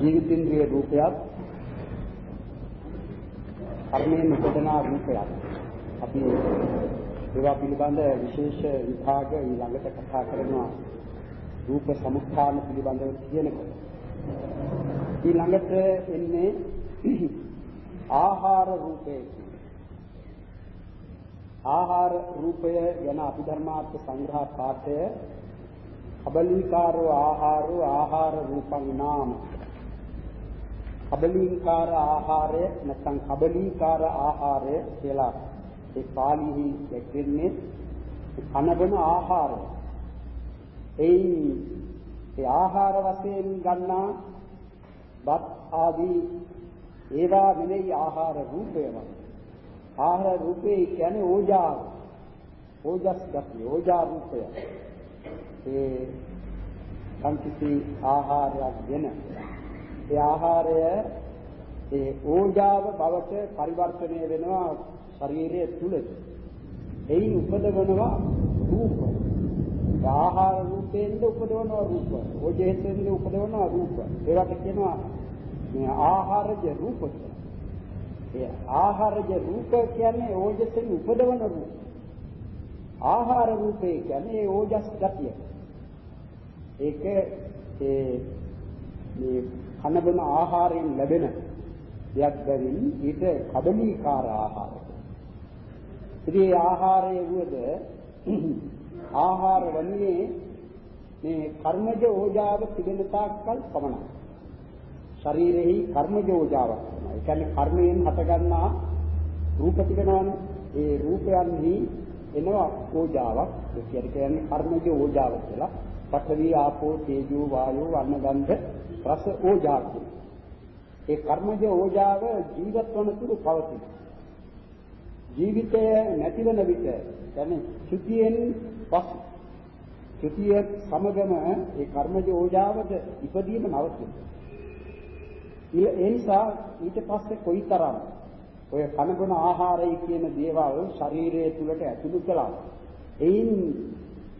ජීවිතින්ද්‍රිය රූපයක් කර්මයෙන් උපදනා රූපයක්. අපි ඒවා පිළිබඳ විශේෂ විභාග ඊළඟට කතා කරනවා. රූප සමුත්ථාන පිළිබඳව කියනකොට. ඊළඟට එන්නේ ආහාර රූපය. ආහාර රූපය ගැන අභිධර්මාර්ථ සංග්‍රහ පාඨය කබලිකාරෝ ආහාරෝ ආහාර රූපං නාම කබලිකාර ආහාරය නැත්නම් කබලිකාර ආහාරය කියලා ඒ පාලිහි දැක්වෙන්නේ කනබන ආහාරය. එයි ඒ ආහාර වශයෙන් ගන්නා බත් ආදී ඒවා නෙවෙයි ආහාර රූපය වගේ. ආහාර රූපේ කියන්නේ ඕජා ඕජස් ගතිය ඕජා රූපය. ඒ සංකිති ආහාරයක් දෙන ඒ ආහාරය ඒ ඕජාව බවට පරිවර්තනය වෙනවා ශරීරයේ තුල. එයින් උපදවනවා රූප. ආහාර රූපයෙන්ද උපදවනවා රූප. ඕජයෙන් උපදවනවා රූප. ඒවට කියනවා මේ ආහාරජ රූප කියලා. ඒ ආහාරජ රූප කියන්නේ ඕජසෙන් උපදවන රූප. ආහාර රූපේ කියන්නේ ඕජස් ගතිය. ඒක ඒ මේ කනබන ආහාරයෙන් ලැබෙන දෙයක් බැවින් ඊට කබලීකාර ආහාර. ඉතින් මේ ආහාරයේ වුවද ආහාර වන්නේ මේ කර්මජ ඕජාව තිබෙන තාක්කල් පමණයි. ශරීරෙහි කර්මජ ඕජාවක් තමයි. ඒ කියන්නේ කර්මයෙන් හටගන්නා රූප තිබෙනවානේ. ඒ රූපයන්හි එනවා ඕජාවක්. ඒ කියන්නේ කර්මජ ඕජාව කියලා. පඨවි ආපෝ තේජෝ වායෝ වන්න ගන්ධ රස ඕජා ඒ කර්මජ ඕජාව ජීවත් වන තුරු පවතින. ජීවිතය නැතිවන විට කියන්නේ චුතියෙන් පස් චුතිය සමගම ඒ කර්මජ ඕජාවද ඉපදීම නවතින. ඒ නිසා ඊට පස්සේ කොයිතරම් ඔය කනබුන ආහාරය කියන දේවල් ශරීරයේ තුලට ඇතුළු කළා. එයින්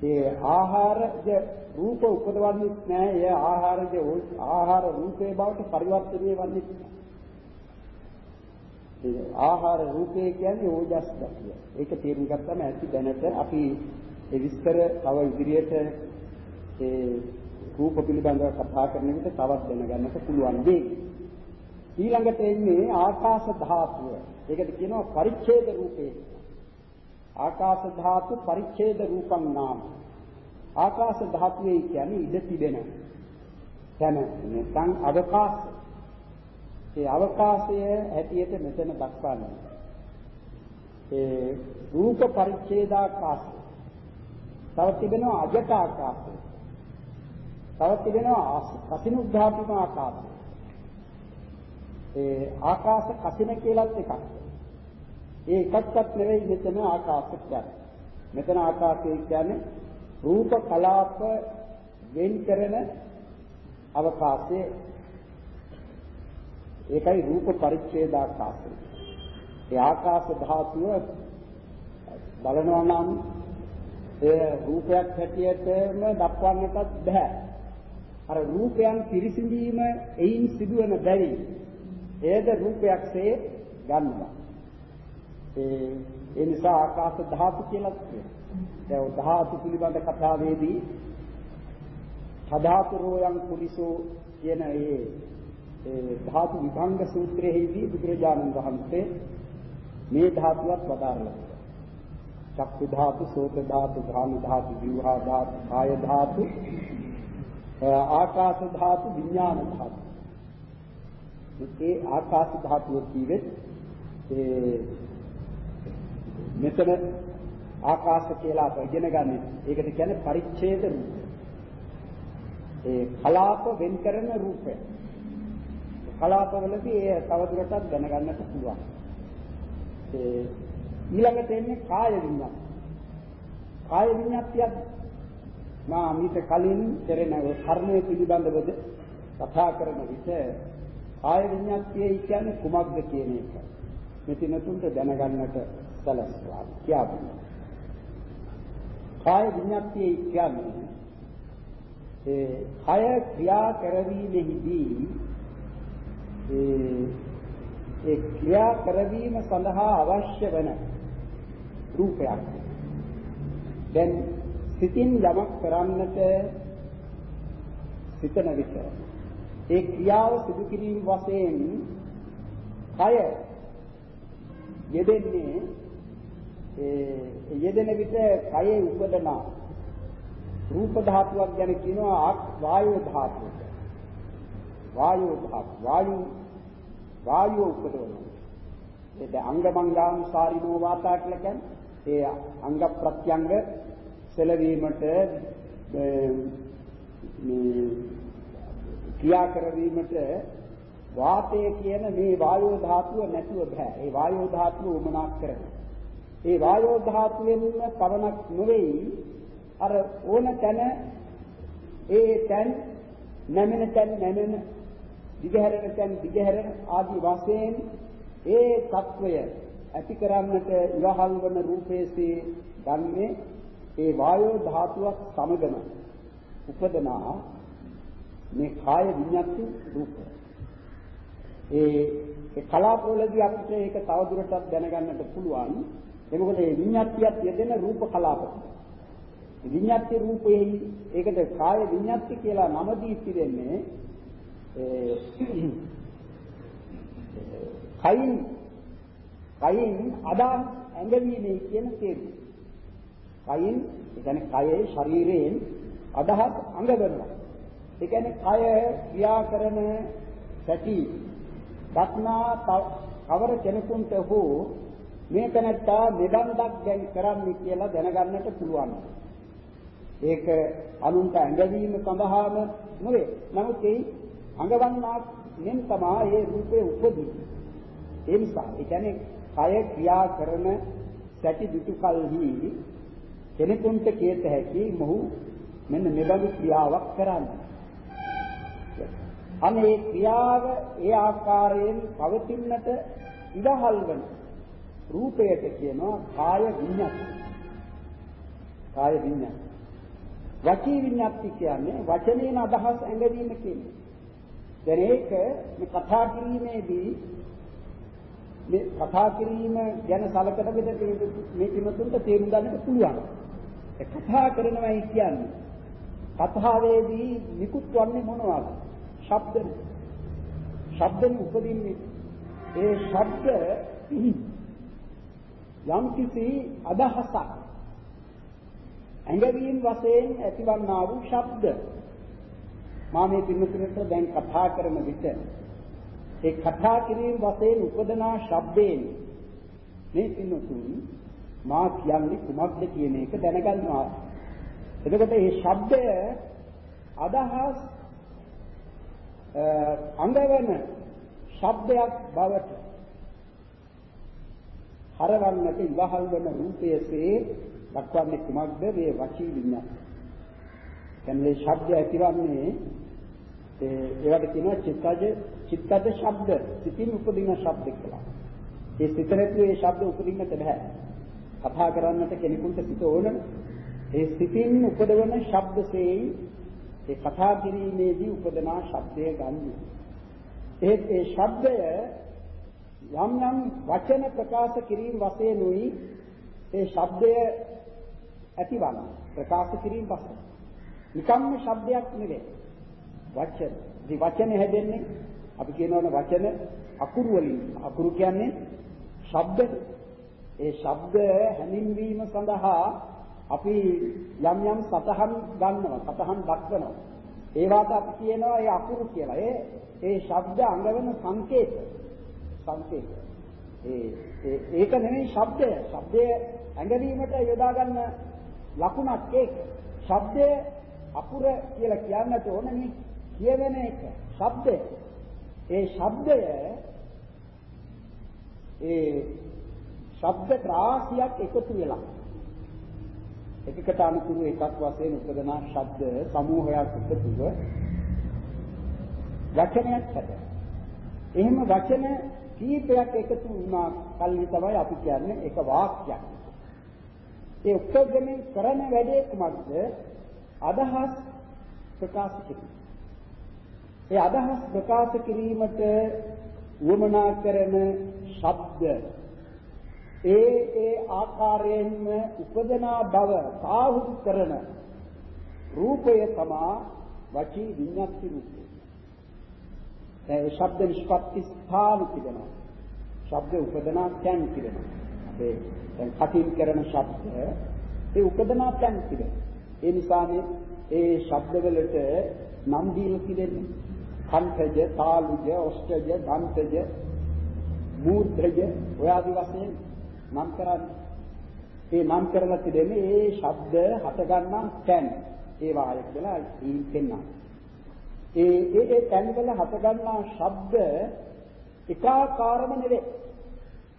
ඒ ආහාරජ රූප උපදවන්නේ නැහැ. ඒ ආහාරජ ආහාර රූපේ බවට පරිවර්තනය වන්නේ ඒ ආහාර රූපේ කියන්නේ ඕජස් ගතිය. ඒක තේරුම් ගත්තම ඇති දැනට අපි ඒ විස්තර තව ඉදිරියට ඒ රූප පිළිබඳව කතා කරන විට තවත් දැනගන්නට පුළුවන් වෙයි. ඊළඟට එන්නේ ආකාශ ධාතුව. ඒකට කියනවා පරිච්ඡේද රූපේ. ආකාශ ධාතු පරිච්ඡේද රූපං නාම. ආකාශ ධාතුවේ කියන්නේ ඉඳ තිබෙන තැන නැත්නම් අවකාශය. ඒ අවකාශය හැටියට මෙතන දක්වන්නේ. ඒ රූප පරිච්ඡේදාකාශය. තව තිබෙනවා අජට ආකාශය. තව තිබෙනවා කසිනුද්ධාපිම ආකාශය. ඒ ආකාශ කසින කියලාත් එකක්. ඒ එකක්වත් නෙවෙයි මෙතන ආකාශ කියන්නේ. මෙතන ආකාශය කියන්නේ රූප කලාප වෙන් කරන අවකාශයේ ඒකයි රූප පරිච්ඡේදාකාශය. ඒ ආකාශ ධාතුව බලනවා නම් ඒ රූපයක් හැටියටම දක්වන්නටත් බෑ. අර රූපයන් පිරිසිඳීම එයින් සිදුවන බැරි එයද රූපයක්සේ ගන්නවා. ඒ ඒ නිසා ආකාශ ධාතු කියලා කියනවා. දැන් ධාතු පිළිබඳ කතාවේදී සදාතුරෝයන් කුලිසෝ කියන ඒ ඒ ධාතු විභංග සූත්‍රයේදී බුදුරජාණන් වහන්සේ මේ ධාතුවත් වදාරලා චක්කු ධාතු, සෝත ධාතු, ධාන ධාතු, ජීවහා ධාතු, කාය ධාතු, ආකාශ ධාතු, විඥාන ධාතු. මේ ආකාශ ධාතුව කියෙත් ඒ මෙතන ආකාශ කියලා අප ඉගෙන ගන්න. ඒකට කියන්නේ පරිච්ඡේද රූප. ඒ කලාප වෙන් කරන රූපය. කලාපවලදී ඒ තවදුරටත් දැනගන්නට පුළුවන්. ඒ ඊළඟට එන්නේ කාය විඤ්ඤාණ. කාය විඤ්ඤාතියක් මා මීට කලින් කෙරෙන කර්මයේ පිළිබඳවද කතා කරන විට කාය විඤ්ඤාතිය කියන්නේ කුමක්ද කියන එක. මෙතිනතුන්ට දැනගන්නට සැලසුවා. කියපු. කාය විඤ්ඤාතිය කියන්නේ ඒ කය ක්‍රියා කරවීමෙහිදී ඒ ඒ ක්‍රියා කරවීම සඳහා අවශ්‍ය වන රූපයක්. දැන් සිතින් යමක් කරන්නට සිතන විට ඒ ක්‍රියාව සිදු කිරීම වශයෙන් කය යෙදෙන්නේ ඒ යෙදෙන විට කයේ උපදන රූප ධාතුවක් ගැන කියනවා වායු ධාතුව. වායු ධාතු වායු වායුව උපදවනවා. ඒ අංගමංගානුසාරිනෝ වාතා කියලා කියන්නේ ඒ අංග ප්‍රත්‍යංග සැලවීමට මේ ක්‍රියා කරවීමට වාතය කියන මේ වායෝ ධාතුව නැතුව බෑ. ඒ වායෝ ධාතුව උමනාක් කරනවා. ඒ වායෝ ධාතුවෙන්ම පවණක් නොවේයි අර ඕන තැන ඒ තැන් නැමෙන තැන් නැමෙන දිගහැරෙන තැන් දිගහැරෙන ආදි වශයෙන් ඒ తත්වය ඇති කරන්නට ඉවහල් වන රූපයේසේ ගන්නේ ඒ වායෝ ධාතුවක් සමගම උපදනා මේ කාය විඤ්ඤාති රූපය. ඒ ඒ කලාපවලදී අපිට ඒක තවදුරටත් දැනගන්නට පුළුවන්. ඒ මොකද මේ විඤ්ඤාතියත් යෙදෙන රූප කලාප. විඤ්ඤාති රූපයේ ඒකට කාය විඤ්ඤාති කියලා නම දී තිබෙන්නේ ඒ කයින් කයින් අදා ඇඟවීමේ කියන තේරුම. කයින් ඒ කියන්නේ කයේ ශරීරයෙන් අදහස් අඟවනවා. ඒ කියන්නේ කය ක්‍රියා කරන සැටි දක්නා කවර කෙනෙකුට හෝ මේ තැනත්තා නිබන්ධක් දැන් කරන්නේ කියලා දැනගන්නට පුළුවන්. ඒක අනුන්ට ඇඟවීම සඳහාම නෙවෙයි. නමුත් ඒ අඟවන්නා මෙන් තමයි ඒ රූපේ උපදින්නේ. ඒ නිසා ඒ කියන්නේ කය ක්‍රියා කරන සැටි දුටු කල්හි කෙනෙකුට කියත හැකි මොහු මෙන්න මෙබඳු ක්‍රියාවක් කරන්නේ. අනේ ක්‍රියාව ඒ ආකාරයෙන් පවතින්නට ඉවහල් වන රූපයට කියනවා කාය විඤ්ඤාති. කාය විඤ්ඤාති. වචී විඤ්ඤාති කියන්නේ වචනේන අදහස් ඇඟවීම කියන්නේ. දැන් ඒක මේ කතා කිරීමේදී මේ කතා කිරීම ගැන සලකන විට මේ කිමතුන්ට තේරුම් ගන්නට පුළුවන්. ඒ කතා කරනවායි කියන්නේ කතාවේදී නිකුත් වන්නේ මොනවද? ශබ්ද. ශබ්දෙන් උපදින්නේ ඒ ශබ්ද යම් කිසි අදහසක් ඇඟවීම වශයෙන් ඇතිවන්නා වූ ශබ්ද මා මේ පින්නතුරට දැන් කතා කරන විට ඒ කතා කිරීම වශයෙන් උපදනා ශබ්දයෙන් මේ පින්නතුන් මා කියන්නේ කුමක්ද කියන එක දැනගන්නවා. එතකොට මේ ශබ්දය අදහස් අංගවන ශබ්දයක් බවට හරවන්නට ඉවහල් වන රූපයසේ දක්වන්නේ කුමක්ද මේ වචී විඤ්ඤාණ. කියන්නේ ශබ්දය ඇතිවන්නේ ඒවට කියනවා චිත්තජ චිත්තජ ශබ්ද සිතින් උපදින ශබ්ද කියලා. ඒ සිත නැතුව ඒ ශබ්ද උපදින්නට බෑ. කතා කරන්නට කෙනෙකුට සිත ඕන ඒ සිතින් උපදවන ශබ්දසේ ඒ කතා කිරීමේදී උපදනා ශබ්දය ගන්න. ඒත් ඒ ශබ්දය යම් යම් වචන ප්‍රකාශ කිරීම වශයෙන් උයි ඒ ශබ්දය ඇතිවන ප්‍රකාශ කිරීම වශයෙන්. නිකම්ම ශබ්දයක් නෙවෙයි. වචන. ඉතින් වචනේ හැදෙන්නේ අපි කියනවනේ වචන අකුරු වලින්. අකුරු කියන්නේ ශබ්ද. ඒ ශබ්ද හැඳින්වීම සඳහා අපි යම් යම් සතහන් ගන්නවා, සතහන් දක්වනවා. ඒවට අපි කියනවා ඒ අකුරු කියලා. ඒ ඒ ශබ්ද අංගවන සංකේත. සංකේත. ඒ ඒක නෙමෙයි ශබ්දය. ශබ්දය ඇඟවීමට යොදා ගන්න ලකුණක් ඒක. ශබ්දය අකුර කියලා කියන්නට ඕනේ කියවෙන එක ශබ්දය ඒ ශබ්දය ඒ ශබ්ද රාශියක් එකතු වෙලා එකකට අනුකූල එකක් වශයෙන් උපදනා ශබ්ද සමූහයක් එකතුව වචනයක් හැද. එහෙම වචන කීපයක් එකතු වුණා කල්හි තමයි අපි කියන්නේ එක වාක්‍යයක්. ඒ ඔක්කොගෙම කරන වැඩේ කුමක්ද? අදහස් ප්‍රකාශ කිරීම. ඒ අදහස් ප්‍රකාශ කිරීමට වමනා කරන ශබ්ද ඒ ඒ ආකාරයෙන්ම උපදනා බව සාහෘද කරන රූපය තමා වචී විඤ්ඤාති රූපය. ඒ ශබ්ද නිෂ්පත්ති ස්ථාන තිබෙනවා. ශබ්ද උපදනා තැන් තිබෙනවා. අපේ දැන් කටින් කරන ශබ්ද ඒ උපදනා තැන් තිබෙනවා. ඒ නිසානේ ඒ ශබ්දවලට නම් දීලා තිබෙන්නේ. කන්ඨජ, තාලුජ, ඔෂ්ඨජ, දන්තජ, මූර්ධජ ඔය ආදි වශයෙන් නම් කරන්නේ. ඒ නම් කරලා තිබෙන්නේ ඒ ශබ්ද හට ගන්නා තැන්. ඒ වායක වෙලා ඊ පෙන්නා. ඒ ඒ ඒ තැන්වල හට ගන්නා ශබ්ද එකාකාරම නෙවෙයි.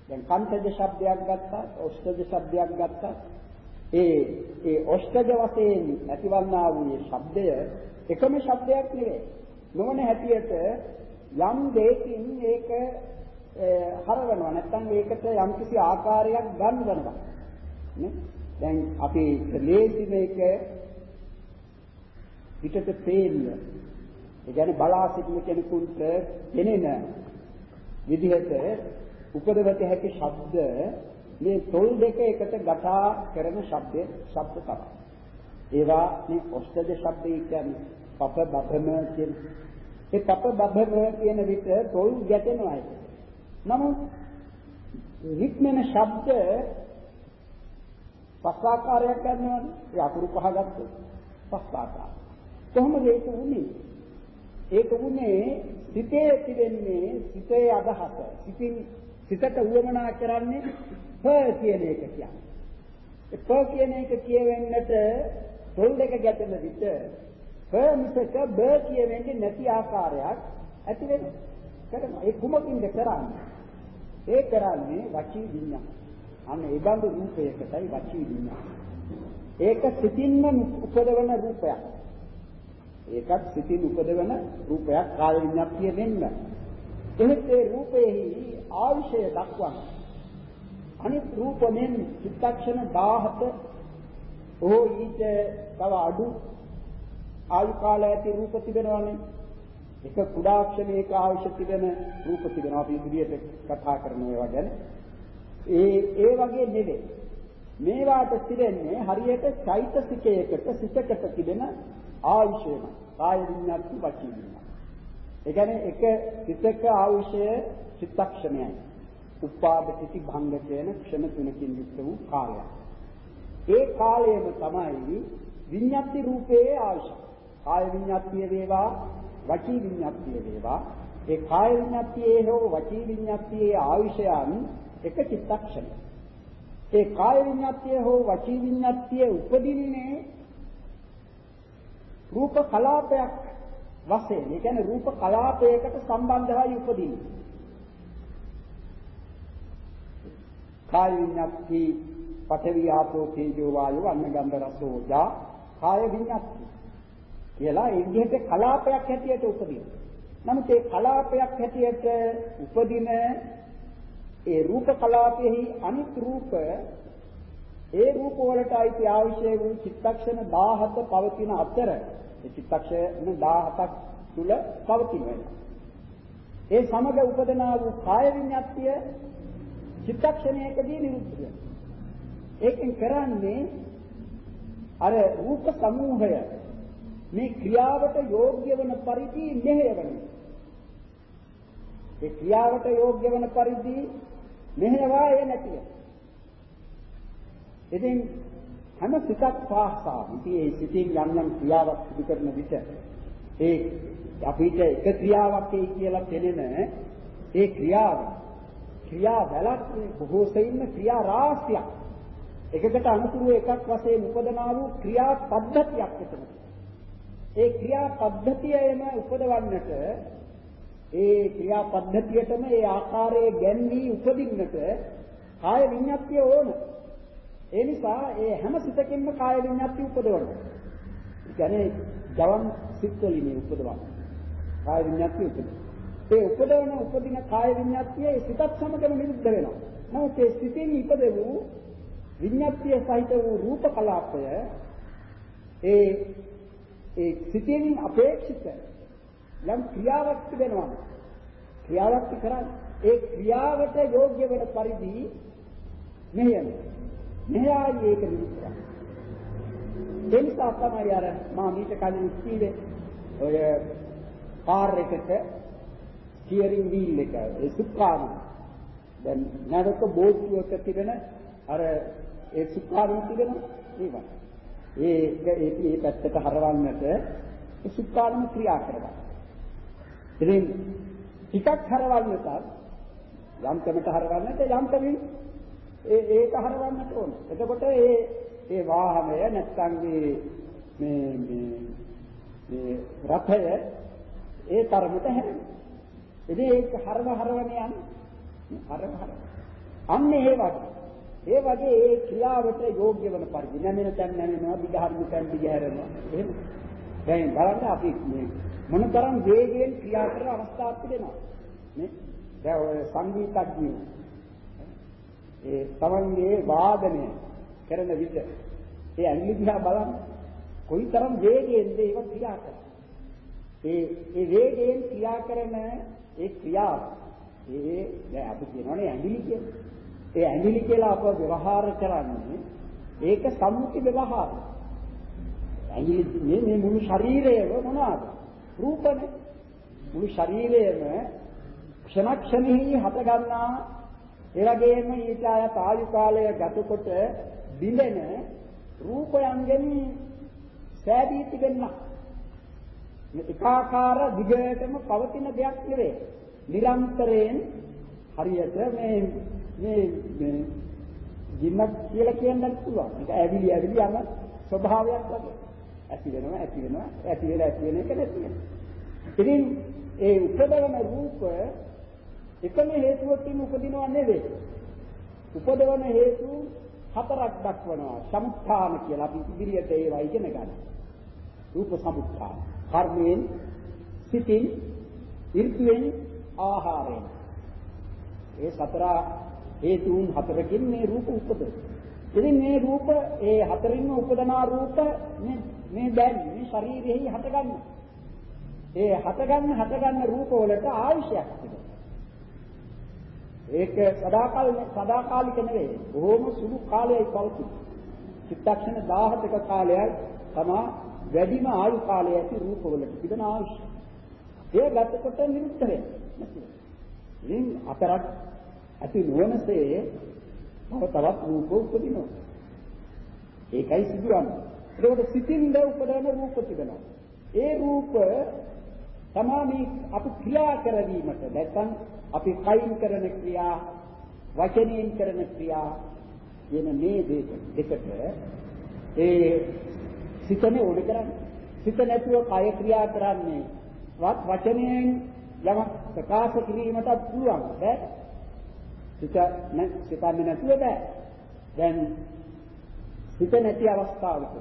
දැන් කන්තජ ශබ්දයක් ගත්තා, ඔෂ්ඨජ ශබ්දයක් ගත්තා. ඒ ඒ ඔෂ්ඨජ වශයෙන් ඇතිවන්නා වූ ශබ්දය එකම ශබ්දයක් නෙවෙයි. නොවන හැටියට යම් දෙයකින් ඒක හරවනවා. නැත්නම් ඒකට යම්කිසි ආකාරයක් ගන්නවනවා නේ? දැන් අපි ලේසි මේක පිටට පේන්න ඒ කියන්නේ බලා සිටින කෙනෙකුට දැනෙන විදිහට උපදවත හැකි ශබ්ද මේ තොල් දෙක එකට ගටා කරන ශබ්ද ශබ්ද තමයි. ඒවා මේ ඔෂ්ඨජ ශබ්දය කියන්නේ පප බබම කියන. ඒ පප බබම කියන විට තොල් ගැටෙනවා ඒක. නමුත් නික්මන ශබ්ද පස් ආකාරයක් ගන්නවනේ. ඒ අකුරු පහ ගත්තොත් පස් ආකාර. කොහොමද ඒක වුනේ? ඒක වුනේ සිතේ තිබෙන්නේ සිතේ අදහස. සිතින් සිතට උවමනා කරන්නේ හ කියන එක කියන්නේ. ඒ ප කියන එක කියවෙන්නට තොල් දෙක ගැටෙන විට හ මිසක බ කියවෙන්නේ නැති ආකාරයක් ඇති වෙනවා. කරනවා. ඒ කුමකින්ද කරන්නේ? ඒ කරන්නේ වචී විඤ්ඤාණ. අන්න ඒ බඳු රූපයකටයි වචී විඤ්ඤාණ. ඒක සිතින්ම උපදවන රූපයක්. ඒකත් සිතින් උපදවන රූපයක් කාය විඤ්ඤාතිය වෙන්න. එහෙත් ඒ රූපෙහි ආවිෂය දක්වන අනිත් රූපෙන් චිත්තක්ෂණ 17 ඕ ඊට තව අඩු ආයු කාලය ඇති රූප තිබෙනවානේ එක කුඩා ක්ෂණයක අවශ්‍ය තිබෙන රූප තිබෙනවා අපි ඉදිරියට කතා කරන ඒවා ගැන. ඒ ඒ වගේ නෙවෙයි. මේවාට තිබෙන්නේ හරියට චෛතසිකයකට සිතකට තිබෙන ආයුෂයම. කාය විඤ්ඤාති වචී විඤ්ඤාති. ඒ කියන්නේ එක සිතක ආයුෂය චිත්තක්ෂණයයි. උපාද කිසි භංග කියන ක්ෂණ තුනකින් යුක්ත වූ කාලයක්. ඒ කාලයම තමයි විඤ්ඤාති රූපයේ ආයුෂ. කාය විඤ්ඤාතිය වේවා වචී විඤ්ඤාතිය වේවා. ඒ කාය විඤ්ඤාතියේ හෝ වචී විඤ්ඤාතියේ ආයුෂයන් එක චිත්තක්ෂණ. ඒ කාය විඤ්ඤාතිය හෝ වචී විඤ්ඤාතිය උපදින්නේ රූප කලාපයක් වශයෙන්. ඒ කියන්නේ රූප කලාපයකට සම්බන්ධවයි උපදින්නේ. කාය විඤ්ඤාති පඨවි ආපෝ තේජෝ වායෝ අන්න ගන්ධ රසෝ ජා කාය විඤ්ඤාති කියලා ඒ විදිහට කලාපයක් හැටියට උපදින. නමුත් ඒ කලාපයක් හැටියට උපදින ඒ රූප කලාපෙහි අනිත් රූප ඒ රූප වලට අයිති අවශ්‍ය වූ චිත්තක්ෂණ 17 පවතින අතර ඒ චිත්තක්ෂණ 17ක් තුල පවතිනවා. ඒ සමග උපදනා වූ කාය විඤ්ඤාතිය චිත්තක්ෂණයකදී නිරුද්ධ වෙනවා. ඒකෙන් කරන්නේ අර රූප සමූහය මේ ක්‍රියාවට යෝග්‍ය වන පරිදි මෙහෙයවන. ඒ ක්‍රියාවට යෝග්‍ය වන පරිදි මෙහෙයවා ඒ නැතිව. ඉතින් හැම සිතක් පාසා ඉතින් ඒ සිතින් යම් යම් ක්‍රියාවක් සිදු කරන විට ඒ අපිට එක ක්‍රියාවක් ඒ කියලා පෙනෙන ඒ ක්‍රියාව ක්‍රියා බලක් බොහෝ සෙයින්ම ක්‍රියා රාශියක් එකකට අනුතුරු එකක් වශයෙන් උපදනා වූ ක්‍රියා පද්ධතියක් එතන. ඒ ක්‍රියා පද්ධතියම උපදවන්නට ඒ ක්‍රියා පද්ධතියටම ඒ ආකාරයේ ගැන්වී උපදින්නට කාය විඤ්ඤාතිය ඕන. ඒ නිසා ඒ හැම සිතකින්ම කාය විඤ්ඤාතිය උපදවන්න. ඒ කියන්නේ ජවන් සිත් වලින් උපදවන්න. කාය විඤ්ඤාතිය උපදවන්න. ඒ උපදවන උපදින කාය විඤ්ඤාතිය ඒ සිතත් සමගම නිරුද්ධ වෙනවා. නමුත් ඒ සිතෙන් ඉපද වූ විඤ්ඤාතිය සහිත වූ රූප කලාපය ඒ ඒ සිතින් අපේක්ෂිත යම් ක්‍රියාවක් තිබෙනවා ක්‍රියාවක් කරන්නේ ඒ ක්‍රියාවට යෝග්‍ය වෙන පරිදි මෙහෙයන. මෙහෙයයි ඒක නිරුක්ත ඒ නිසා තමයි අර මා මීට කලින් කිව්වේ ඔය කාර් එකට ස්ටියරින් වීල් එක ඒ සුක්කාම. දැන් නැවත බෝට්ටුවක තිබෙන අර ඒ සුක්කාරින් තිබෙන ඒවා. ඒ ඒ ඒ පැත්තට හරවන්නට ඒ සුක්කාරම ක්‍රියා කරනවා ඉතින් ටිකක් හරවන්නට යම්කමට හරවන්නට යම්කමින් ඒ ඒක හරවන්නට ඕන. එතකොට ඒ ඒ වාහනය නැත්නම් මේ මේ මේ මේ රථය ඒ තරමට හැරෙනවා. ඉතින් ඒක හරව හරවන යන්නේ හරව හරව. අන්න ඒ වගේ. ඒ වගේ ඒ ක්‍රියාවට යෝග්‍ය වන පරිදි නැමෙන තැන් නැමෙනවා දිගහරින තැන් දිගහැරෙනවා. එහෙම. දැන් බලන්න අපි මේ මොනතරම් වේගයෙන් ක්‍රියා කරන අවස්ථාවක් තිබෙනවා. නේ? දැන් ඔය සංගීතඥයෝ ඒ තමන්ගේ වාදනය කරන විට ඒ ඇඟිලි දිහා බලන්න කොයිතරම් වේගයෙන්ද ඒක ක්‍රියා කරන්නේ. ඒ ඒ වේගයෙන් ක්‍රියා කරන ඒ ක්‍රියාව ඒ දැන් අපි කියනවනේ ඇඟිලි කියලා. ඒ ඇඟිලි කියලා අප ව්‍යවහාර කරන්නේ ඒක සම්මුති ව්‍යවහාරය. ඇඟිලි මේ මේ මුළු ශරීරයම මොනවාද? රූපනේ. මුළු ශරීරයම ක්ෂණ ක්ෂණෙහි හට ගන්නා ඒ වගේම ඊට ආයත ආයු කාලය ගතකොට බිඳෙන රූපයන්ගෙන් සෑදී තිබෙනවා. මේ එකාකාර දිගටම පවතින දෙයක් නෙවෙයි. නිරන්තරයෙන් හරියට මේ මේ මේ ජීන්නක් කියලා කියන්නත් පුළුවන්. ඒක ඇවිලි ඇවිලි යන ස්වභාවයක් වගේ. ඇති වෙනවා ඇති වෙනවා ඇති වෙලා ඇති වෙන එක නැති වෙනවා. ඉතින් ඒ උපදවන රූප එකම හේතුවකින් උපදිනව නෙවෙයි. උපදවන හේතු හතරක් දක්වනවා. සමුත්ථාන කියලා අපි ඉදිරියට ඒවා ඉගෙන ගන්න. රූප සමුත්ථාන. කර්මයෙන්, සිතින්, ඍතුයෙන්, ආහාරයෙන්. ඒ සතර හේතුන් හතරකින් මේ රූප උපදවන. ඉතින් මේ රූප ඒ හතරින්ම උපදනා රූප මේ මේ දැන් මේ ශරීරෙහි හටගන්න. ඒ හටගන්න හටගන්න රූප වලට ආයශයක් තිබෙනවා. ඒක සදාකාල සදාකාලික නෙවෙයි. බොහොම සුළු කාලයයි පවතින. චිත්තක්ෂණ 17ක කාලයයි තමා වැඩිම ආයු කාලය ඇති රූපවලට තිබෙන ආයුෂ. ඒ ගතකොට නිරුද්ධ වෙනවා. ඉතින් අපරක් ඇති නොවනසේ තව තවත් රූප උපදිනවා. ඒකයි සිදුවන්නේ. ඒකට සිතින්ද උපදවන රූප තිබෙනවා. ඒ රූප තමයි අපි ක්‍රියා කරවීමට නැත්නම් අපි කයින් කරන ක්‍රියා වචනයෙන් කරන ක්‍රියා කියන මේ දෙකට ඒ සිතනේ ඕන කරන්නේ සිත නැතුව කය ක්‍රියා කරන්නේ වත් වචනයෙන් යමක් ප්‍රකාශ කිරීමට පුළුවන් බෑ සිත සිතන්නේ නැතුව බෑ දැන් සිත නැති අවස්ථාවක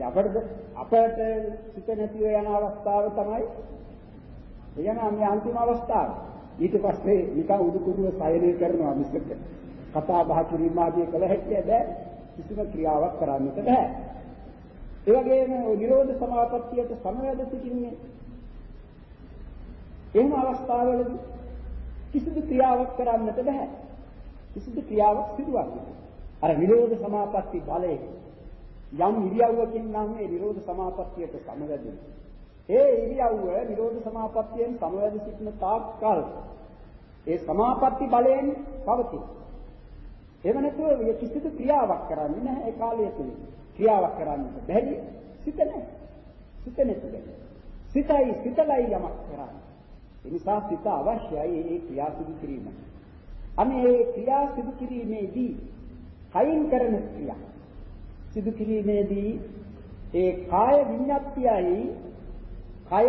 අපිට අපට සිත නැතිව යන අවස්ථාව තමයි එයනම් මේ අන්තිම අවස්ථාව. ඊට පස්සේ නිකන් උඩුකුඩුව සයනය කරනවා මිසක කතා බහ කිරීම ආදී කළ හැකියි බෑ. කිසිම ක්‍රියාවක් කරන්නට බෑ. ඒ වගේම නිරෝධ සමාපත්තියට සමවැද සිටින්නේ. එහෙම අවස්ථාවලදී කිසිදු ක්‍රියාවක් කරන්නට බෑ. කිසිදු ක්‍රියාවක් සිදුවන්නේ. අර නිරෝධ සමාපatti බලයේ යම් ඉරියව්වකින් නම් මේ නිරෝධ සමාපත්තියට සමවැදෙන්නේ. ඒ ඉරියව්ව නිරෝධ සමාපත්තියෙන් සමවැද සිටින තාක්කල් ඒ සමාපatti බලයෙන් පවතී. එහෙම නැතුව කිසිදු ක්‍රියාවක් කරන්නේ නැහැ ඒ කාලය තුල. ක්‍රියාවක් කරන්නට බැරි සිත නැහැ. සිත නැතිද? සිතයි සිතලයි යමක් කරන්නේ. ඒ නිසා සිත අවශ්‍යයි ඒ ක්‍රියා සිදු කිරීම. අනේ ඒ ක්‍රියා සිදු කිරීමේදී කයින් කරන ක්‍රියා සිදු කිරීමේදී ඒ කාය විඤ්ඤාත්තියයි කය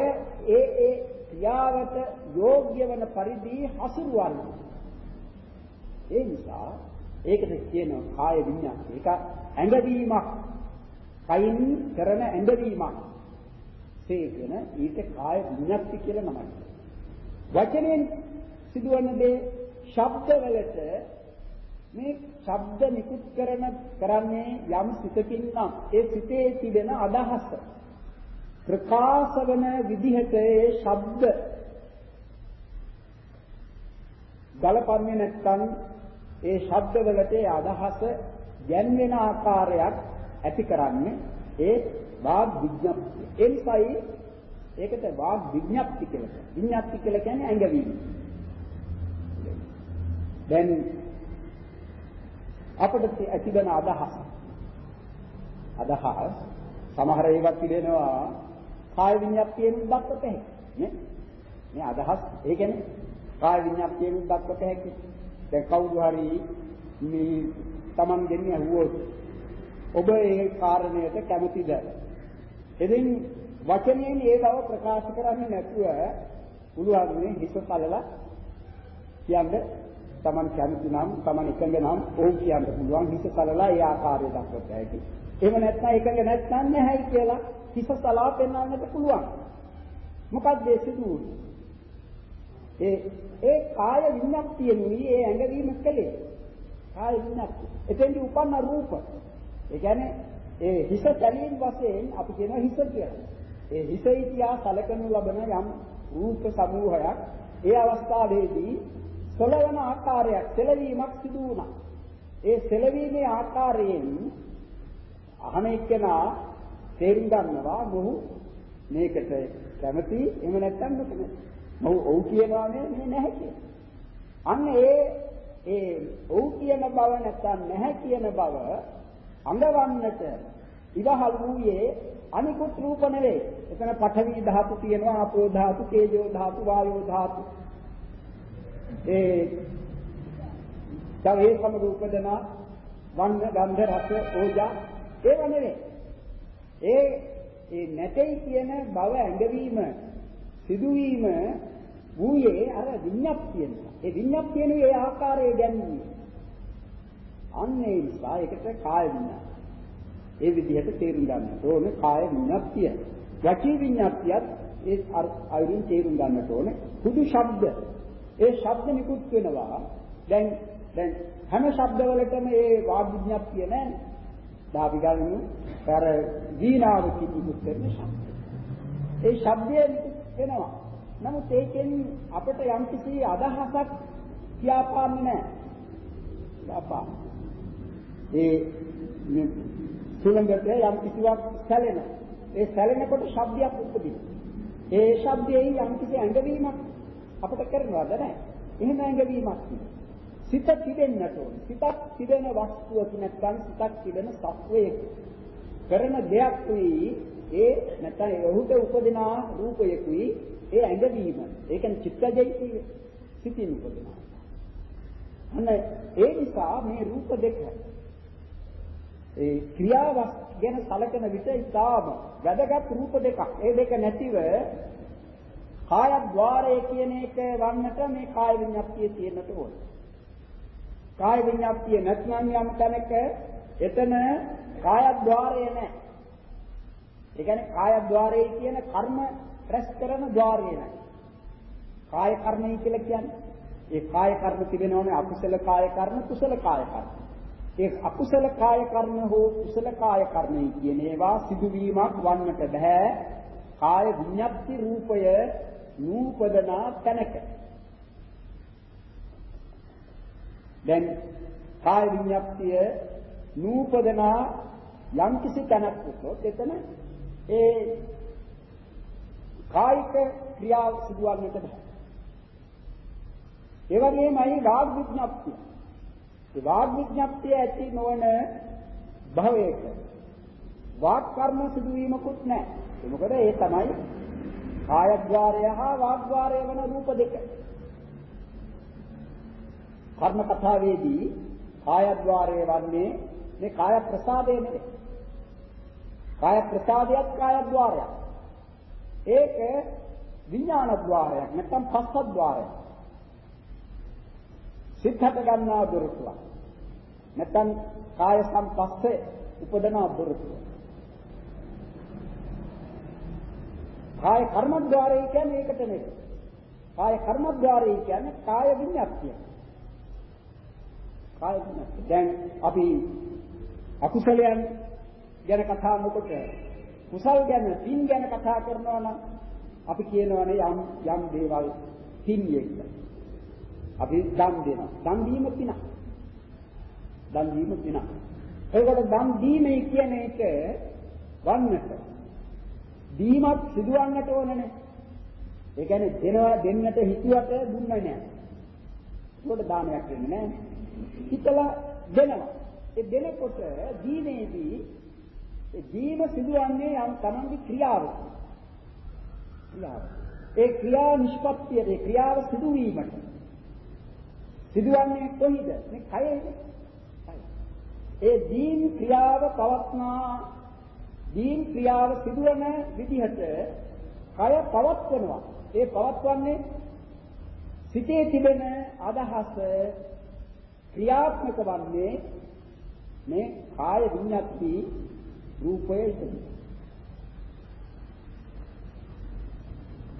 ඒ ඒ ක්‍රියාවට යෝග්‍ය වන පරිදි හසුරුවන්නේ. ඒ නිසා ඒකට කියනවා කාය විඤ්ඤාති. ඒක ඇඟවීමක්. කයින් කරන ඇඟවීමක්. ඒකන ඊට කාය විඤ්ඤාති කියලා නමයි. වචනෙන් සිදුවන දේ ශබ්දවලට මේ ශබ්ද නිකුත් කරන කරන්නේ යම් සිතකින් නම් ඒ සිතේ තිබෙන අදහස ප්‍රකාශ වන විදිහට ඒ ශබ්ද ගලපන්නේ නැත්නම් ඒ ශබ්දවලට අදහස ගැන්වෙන ආකාරයක් ඇති කරන්නේ ඒ වාග් විඥප්තිය. ඒ නිසායි ඒකට වාග් විඥප්ති කියලා කියනවා. විඥප්ති කියලා කියන්නේ ඇඟවීම. දැන් අපිට ඇතිවන අදහස අදහස් සමහර ඒවා පිළිනවා කාය විඤ්ඤාප්තියෙන් දක්වත හැකි නේ මේ අදහස් ඒ කියන්නේ කාය විඤ්ඤාප්තියෙන් දක්වත හැකි දැන් කවුරු හරි මේ Taman ගෙන්නේ අහුවොත් ඔබ ඒ කාරණයට කැමතිද එදින් වචනයෙන් ඒ බව ප්‍රකාශ කරන්නේ නැතුව පුළුවන් මේ හිත කලලා කියන්නේ Taman කැමති නම් Taman එකඟ නම් ඕ කියන්න පුළුවන් හිත කලලා ඒ ආකාරය දක්වත හැකි එහෙම නැත්නම් එකඟ නැත්නම් නැහැයි කියලා හිත සලා පෙන්වන්නට පුළුවන්. මොකක්ද ඒ සිදුවුනේ? ඒ ඒ කාය විඤ්ඤාතියෙනි ඒ ඇඟවීම කලේ. කාය විඤ්ඤාති. එතෙන්දි උපන්න රූප. ඒ කියන්නේ ඒ හිස සැලීම් වශයෙන් අපි කියනවා හිස කියලා. ඒ හිසේ තියා සලකනු ලබන යම් රූප සමූහයක් ඒ අවස්ථාවේදී සොලවන ආකාරයක් සෙලවීමක් සිදු වුණා. ඒ සෙලවීමේ ආකාරයෙන් අහන එක්කෙනා තේරුම් ගන්නවා මොහු මේකට කැමති එහෙම නැත්නම් මොකද මොහු ඔව් කියනවා නේ නැහැ කියන. අන්න ඒ ඒ ඔව් කියන බව නැත්නම් නැහැ කියන බව අඟවන්නට ඉවහල් වූයේ අනිකුත් රූප නෙවේ. එතන පඨවි ධාතු තියෙනවා, ආපෝ ධාතු, තේජෝ ධාතු, වායෝ ධාතු. ඒ තව ඒ සම රූප දෙන වන්න, ගන්ධ, රස, ඕජා ඒව නෙවේ. ඒ ඒ නැtei කියන බව ඇඟවීම සිදුවීම වූයේ අර විඤ්ඤාප්තිය නිසා. ඒ විඤ්ඤාප්තියනේ ඒ ආකාරයේ ගැන්වීම. අන්න ඒ නිසා ඒකට කාය විඤ්ඤාප්තිය. ඒ විදිහට තේරුම් ගන්නට ඕනේ කාය විඤ්ඤාප්තිය. වචී විඤ්ඤාප්තියත් ඒ අයිරින් තේරුම් ගන්නට ඕනේ. හුදු ශබ්ද. ඒ ශබ්ද නිකුත් වෙනවා. දැන් දැන් හැම ශබ්දවලටම ඒ වාග් විඤ්ඤාප්තිය නැහැ. අපි ගන්නු අර දීනාව කිපුත් කරන ශබ්දය. ඒ ශබ්දය වෙනවා. නමුත් ඒකෙන් අපිට යම්කිසි අදහසක් කියාපාන්නේ නැහැ. කියාපා. ඒ සුළඟට යම් කිසිවක් සැලෙන. ඒ සැලෙනකොට ශබ්දයක් උපදින. ඒ ශබ්දයේ යම්කිසි ඇඟවීමක් අපිට කරනවද නැහැ. එහෙම ඇඟවීමක් තියෙනවා. සිත තිබෙන්නට ඕන. සිතක් තිබෙන වස්තුවක නැත්නම් සිතක් තිබෙන සත්වයක කරන දෙයක් උයි ඒ නැත්නම් ඔහුට උපදිනා රූපයකුයි ඒ ඇඟවීම. ඒ කියන්නේ චිත්තජෛතිය සිතින් උපදිනා. අන්න ඒ නිසා මේ රූප දෙක ඒ ක්‍රියාවක් ගැන සැලකෙන විට ඉතාම වැදගත් රූප දෙකක්. ඒ දෙක නැතිව කායද්්වාරය කියන එක වන්නට මේ කාය විඤ්ඤාතිය තියෙන්නට ඕනේ. කාය විඤ්ඤාතිය නැත්නම් යම් තැනක එතන කායද්්වාරය නැහැ. ඒ කියන්නේ කායද්්වාරය කියන කර්ම රැස් කරන ద్వාරය නැහැ. කාය කර්මයි කියලා කියන්නේ ඒ කාය කර්ම තිබෙනවනේ අකුසල කාය කර්ම කුසල කාය කර්ම. ඒ අකුසල කාය කර්ම හෝ කුසල කාය කර්මයි කියන ඒවා සිදුවීමක් වන්නට බෑ. කාය විඤ්ඤාති රූපය නූපදනා තැනක. දැන් කාය විඤ්ඤාතිය නූපදනා යම් කිසි තැනක් වුණොත් එතන ඒ කායික ක්‍රියාව සිදුවන්නට බෑ. ඒ වගේමයි වාග් විඥාප්තිය. ඒ වාග් විඥාප්තිය ඇති නොවන භවයක වාක් කර්ම සිදුවීමකුත් නැහැ. ඒ මොකද ඒ තමයි කායද්්වාරය හා වාග්ද්වාරය වන රූප දෙක. කර්ම කතාවේදී කායද්්වාරය වන්නේ මේ කාය ප්‍රසාදය නෙවෙයි. කාය ප්‍රසාදයක් කායද්්වාරයක්. ඒක විඥානද්්වාරයක් නැත්නම් පස්සද්්වාරයක්. සිතට ගන්නා දොරටුවක්. නැත්නම් කාය සම්පස්සේ උපදන දොරටුව. කාය කර්මද්්වාරය කියන්නේ ඒකට නෙවෙයි. කාය කර්මද්්වාරය කියන්නේ කාය විඤ්ඤාතිය. කාය විඤ්ඤාති. දැන් අපි අකුසලයන් ගැන කතා නොකොට කුසල් ගැන පින් ගැන කතා කරනවා නම් අපි කියනවානේ යම් යම් දේවල් පින්යෙක්. අපි දන් දෙනවා. දන් දීම පිනක්. දන් දීම පිනක්. ඒකට දන් දීමේ කියන එක වන්නට දීමක් සිදුවන්නට ඕනනේ. ඒ කියන්නේ දෙනවා දෙන්නට හිතුවට දුන්නේ නැහැ. ඒකට දානයක් වෙන්නේ නැහැ. හිතලා දෙනවා. ඒ දෙනකොට දීමේදී ඒ දීම සිදුවන්නේ යම් තමන්ගේ ක්‍රියාවක. ක්‍රියාව. ඒ ක්‍රියා නිෂ්පත්තිය ඒ ක්‍රියාව සිදුවීමට සිදුවන්නේ කොහිද? මේ කයේද? ඒ දීන් ක්‍රියාව පවත්නා දීන් ක්‍රියාව සිදුවන විදිහට කය පවත්වනවා. ඒ පවත්වන්නේ සිතේ තිබෙන අදහස ක්‍රියාත්මක වන්නේ මේ කාය විඤ්ඤාති රූපය ඉදදී.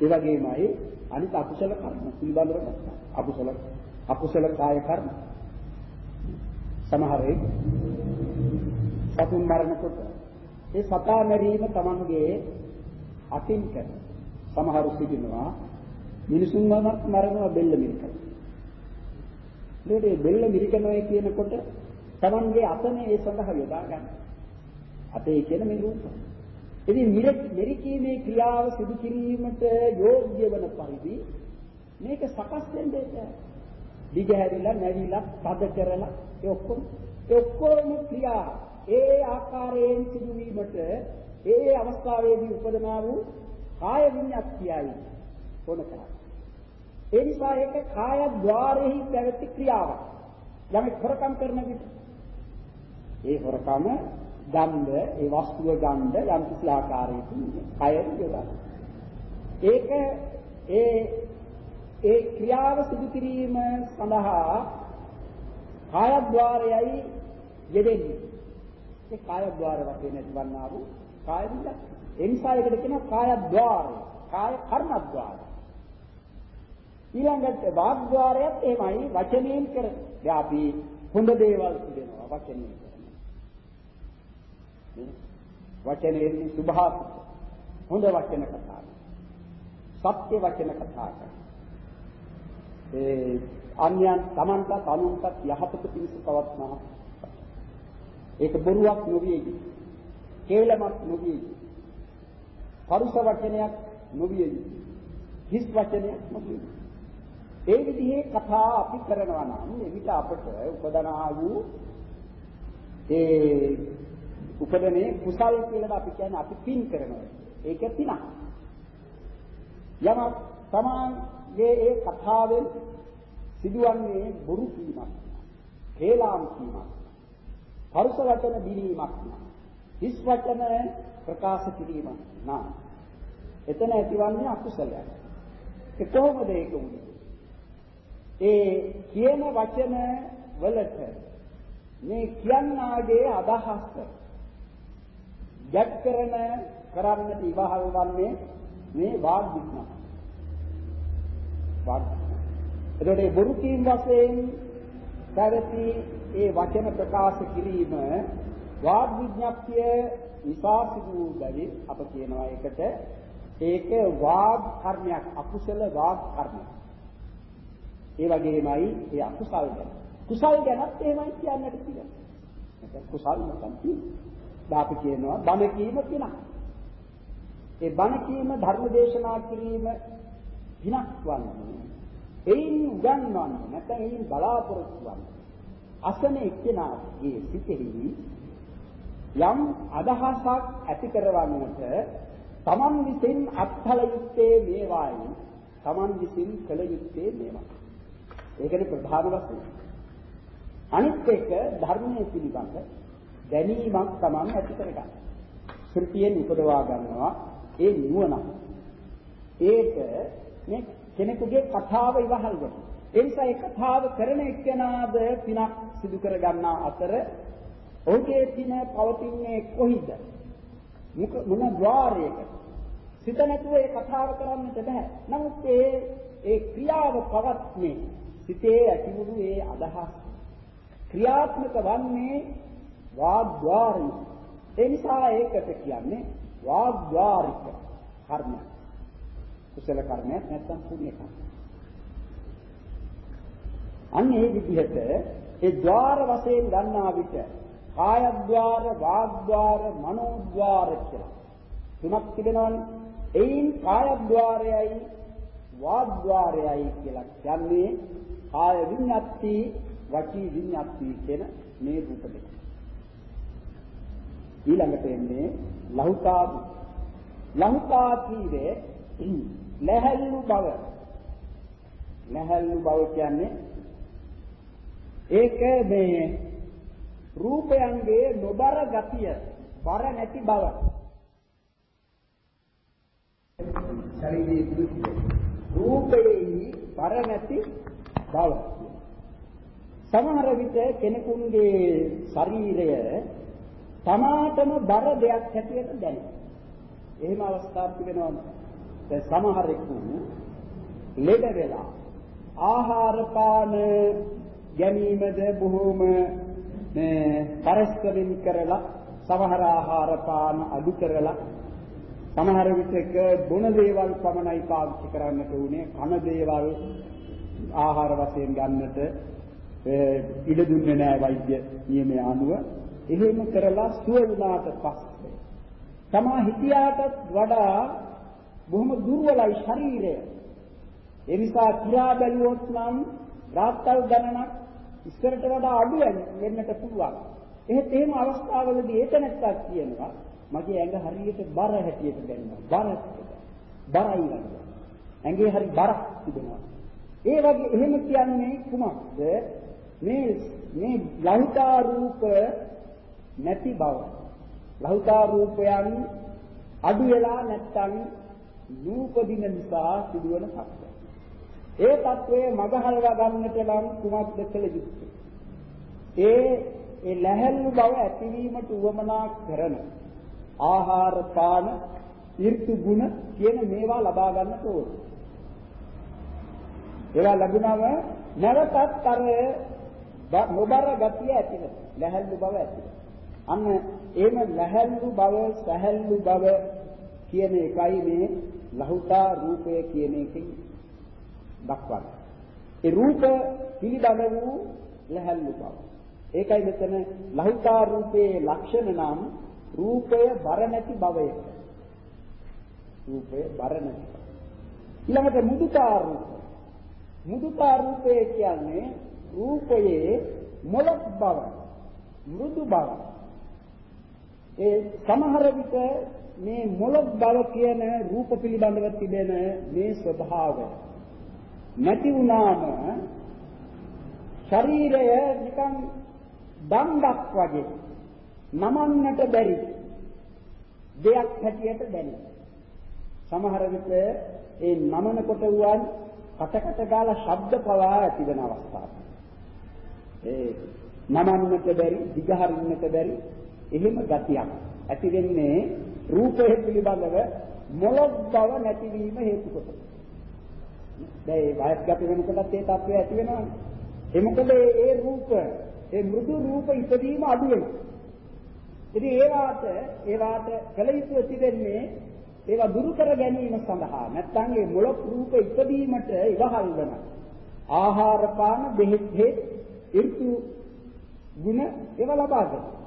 ඒ වගේමයි අනිත් අකුසල කර්ම පිළිබඳව ගත්තා. අකුසල අකුසල කාය කර්ම. සමහර ඒ සතුන් මරනකොට ඒ සතා මරීම තමන්ගේ අතින් කරන සමහරු සිටිනවා මිනිසුන් මරනවා බෙල්ල මිරිකන. මේකේ බෙල්ල මිරිකනවා කියනකොට තමන්ගේ අතනේ ඒ සඳහා යොදා ගන්න. අතේ කියන මේ රූප. ඉතින් මෙරිකීමේ ක්‍රියාව සිදු කිරීමට යෝග්‍ය වන පරිදි මේක සකස් වෙන්නේ දිගහැරිලා නැවිලා පද කරලා ඒ ඔක්කොම ඒ ඔක්කොම ක්‍රියා ඒ ආකාරයෙන් සිදුවීමට ඒ අවස්ථාවේදී උපදනා වූ කාය විඤ්ඤාතියයි ඕන කරා. ඒ නිසා ඒක කාය ద్వාරෙහි පැවති ක්‍රියාවක්. යමෙක් හොරකම් කරන විට ඒ හොරකම ගන්ධ ඒ වස්තුව ගන්ධ යම් කිසි ආකාරයකින් කය යොදා. ඒක ඒ ඒ ක්‍රියාව සිදු කිරීම සඳහා කායද්්වාරයයි යෙදෙන්නේ. ඒ කායද්්වාර වශයෙන් ඇතිවන්නා වූ කාය විඤ්ඤාණ. ඒ නිසා ඒකට කියනවා කායද්්වාරය. කාය කර්මද්්වාරය. ඊළඟට වාග්ද්වාරයත් එහෙමයි වචනයෙන් කරන. දැන් අපි හොඳ දේවල් කියනවා වචනයෙන් කරනවා. වචනයෙන් සුභාසිත හොඳ වචන කතා සත්‍ය වචන කතා කරනවා. ඒ අන්‍යයන් Tamanට අනුන්ටත් යහපත පිණිස පවත්නා ඒක බොරුවක් නොවිය යුතුයි. කේලමක් නොවිය යුතුයි. පරුෂ වචනයක් නොවිය යුතුයි. හිස් වචනයක් නොවිය යුතුයි. ඒ විදිහේ කතා අපි කරනවා නම් එවිට අපට උපදනා වූ ඒ උපදනේ කුසල් කියලා අපි කියන්නේ අපි පින් කරනවා. ඒක පිනක්. යම තමාගේ ඒ කතාවෙන් සිදුවන්නේ බොරු කීමක්. හේලාම් කීමක්. පරුස වචන දිනීමක් නා. හිස් වචන ප්‍රකාශ කිරීමක් නා. එතන ඇතිවන්නේ අකුසලයක්. ඒ කොහොමද ඒක උනේ? ඒ කියන වචන වලට මේ කියන්නාගේ අදහස් ගැට් කරන කරන්නට ඉවහල් වන්නේ මේ වාග් විඥාන. වාග්. එතකොට මේ බොරු කීම් වශයෙන් පැවති ඒ වචන ප්‍රකාශ කිරීම වාග් විඥාප්තිය නිසා සිදු වූ බැවින් අප කියනවා ඒකට ඒක වාග් කර්මයක් අකුසල වාග් කර්මයක්. ඒ වගේමයි ඒ අකුසල් ගැන. කුසල් ගැනත් එහෙමයි කියන්නට තියෙනවා. ඒක කුසල් නැත්නම් තියෙනවා. අපි කියනවා බණ කීම පිනක්. ඒ බණ කීම ධර්ම දේශනා කිරීම පිනක් වන්නේ. එයින් උගන්වන්නේ නැත්නම් එයින් බලාපොරොත්තු වන්නේ. අසන එක්කෙනාගේ සිතෙහි යම් අදහසක් ඇති කරවන්නට තමන් විසින් අත්හල යුත්තේ මේවායි තමන් විසින් කළ යුත්තේ මේවා. ඒකනේ ප්‍රධාන වශයෙන්. අනිත් එක ධර්මයේ පිළිබඳ දැනීමක් තමන් ඇති කරගන්න. ශ්‍රුතියෙන් උපදවා ගන්නවා ඒ නුවණ. ඒක මේ කෙනෙකුගේ කතාව ඉවහල් වෙනවා. ඒ නිසා ඒ කතාව කරන එක්කෙනාද පිනක් සිදු කර ගන්නා අතර ඔහුගේ පින පවතින්නේ කොහිද? මොන ద్వාරයකට? සිත නැතුව ඒ කතාව කරන්නට බෑ. නමුත් ඒ ඒ ක්‍රියාව පවත්නේ සිතේ ඇතිවුණු ඒ අදහස් ක්‍රියාත්මක වන්නේ වාග්්වාරයි. ඒ නිසා ඒකට කියන්නේ වාග්්වාරික කර්මයක්. කුසල කර්මයක් නැත්නම් පුණ්‍ය කර්මයක්. අන්න ඒ විදිහට ඒ ద్వාර වශයෙන් ගන්නා විට කායද්්වාර, වාග්ද්වාර, මනෝද්වාර කියලා තුනක් තිබෙනවනේ. එයින් කායද්්වාරයයි වාග්ද්වාරයයි කියලා කියන්නේ කාය විඤ්ඤාති, වචී විඤ්ඤාති කියන මේ රූප දෙක. ඊළඟට එන්නේ ලහුතා ලහුතා කීවේ ලැහැල්ලු බව. ලැහැල්ලු බව කියන්නේ ඒක මේ රූපයන්ගේ නොබර ගතිය බර නැති බව ශරීරයේ දෘෂ්ටි රූපයේ බර නැති බව සමහර විට කෙනෙකුගේ ශරීරය තමාටම බර දෙයක් හැටියට දැනේ. එහෙම අවස්ථා තිබෙනවා. දැන් සමහරෙකු ලෙඩ වෙලා ආහාර පාන ගැනීමද බොහෝම මේ පරස්පරින් කරලා සමහර ආහාර පාන අඩු කරලා සමහර විටක බොන දේවල් පමණයි පාවිච්චි කරන්නට උනේ. කන දේවල් ආහාර වශයෙන් ගන්නට ඉඩ දුන්නේ නැහැ වෛද්‍ය නියමය අනුව. එහෙම කරලා සුව වුණාට පස්සේ තමා හිතියාටත් වඩා බොහොම දුර්වලයි ශරීරය ඒ නිසා කියා බැලුවොත් නම් රාත්තල් ගණනක් ඉස්සරට වඩා අඩු වෙන්නට පුළුවන්. එහෙත් එහෙම අවස්ථාවලදී ඒක නැත්තක් කියනවා මගේ ඇඟ හරියට බර හැටියට දැනෙනවා. බර බරයි වගේ. ඇඟේ හරි බරක් තිබෙනවා. ඒ වගේ එහෙම කියන්නේ කුමක්ද? මේ මේ ලෞතා රූප නැති බව. ලෞතා රූපයන් අඩු වෙලා නැත්තම් නූපදින නිසා සිදුවන සත්‍ය. ඒ తත්වයේ මගහරවා ගන්නට නම් කුමක්ද කළ යුත්තේ? ඒ ඒ ලැහැල්ලු බව ඇතිවීමට උවමනා කරන ආහාර පාන ඍතු ගුණ කියන මේවා ලබා ගන්නට ඕන. ඒවා ලැබුණම නැවතත් අර නොබර ගතිය ඇති වෙන ලැහැල්ලු බව ඇති අන්න එහෙම ලැහැල්ලු බව සැහැල්ලු බව කියන එකයි මේ ලහුතා රූපය කියන එකෙන් දක්වන්නේ. ඒ රූප පිළිබඳ වූ ලැහැල්ලු බව. ඒකයි මෙතන ලහුතා රූපයේ ලක්ෂණ නම් රූපය බර නැති බවය. රූපය බර නැති. ඊළඟට මුදුතා රූප. මුදුතා රූපය කියන්නේ රූපයේ මොළක් බව, මෘදු බව. ඒ සමහර විට මේ මොළක් බව කියන රූප පිළිබඳව තිබෙන මේ ස්වභාවය නැති වුණාම ශරීරය නිකන් දණ්ඩක් වගේ නමන්නට බැරි දෙයක් හැටියට දැනේ. සමහර විට ඒ නමන කොට වුවන් කටකට ගාලා ශබ්ද පවා ඇති වෙන අවස්ථා. ඒ නමන්නට බැරි, දිගහරින්නට බැරි එහෙම ගතියක් ඇති වෙන්නේ රූපය පිළිබඳව මොළොක් බව නැතිවීම හේතු කොට. දැන් ඒ වයස්ගත වෙනකොටත් ඒ තත්ත්වය ඇති වෙනවනේ. ඒ මොකද ඒ රූප, ඒ මෘදු රූප ඉදීම අඩු වෙනවා. ඉතින් ඒවාට ඒවාට කල යුතු තිබෙන්නේ ඒවා දුරු කර ගැනීම සඳහා නැත්නම් ඒ මොළොක් රූප ඉදීමට ඉවහල් වෙන ආහාර පාන බෙහෙත් හේත් ඍතු ගුණ ඒවා ලබා ගන්න.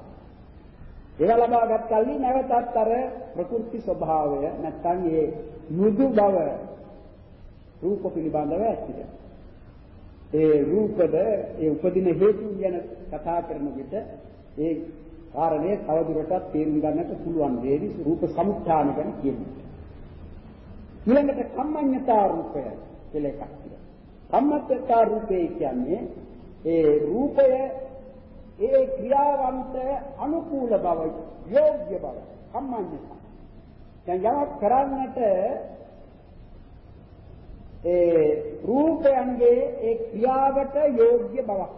ඒවා ලබාගත් කල්හි නැවතත් අර ප්‍රකෘති ස්වභාවය නැත්නම් ඒ මෘදු බව රූප පිළිබඳව ඇතිද. ඒ රූපද ඒ උපදින හේතු ගැන කතා කරන විට ඒ කාරණේ තවදුරටත් තේරුම් ගන්නට පුළුවන් වේවි රූප සමුත්ථාන ගැන කියන්නේ. ඊළඟට කම්මඤ්ඤතා රූපය කියලා එකක් තියෙනවා. කම්මඤ්ඤතා රූපේ කියන්නේ ඒ රූපය ඒ ක්‍රියාවන්ට අනුකූල බව, යෝග්‍ය බව, කම්මඤ්ඤතා. දැන් යමක් කරන්නට ඒ රූපයන්ගේ ඒ ක්‍රියාවට යෝග්‍ය බවක්.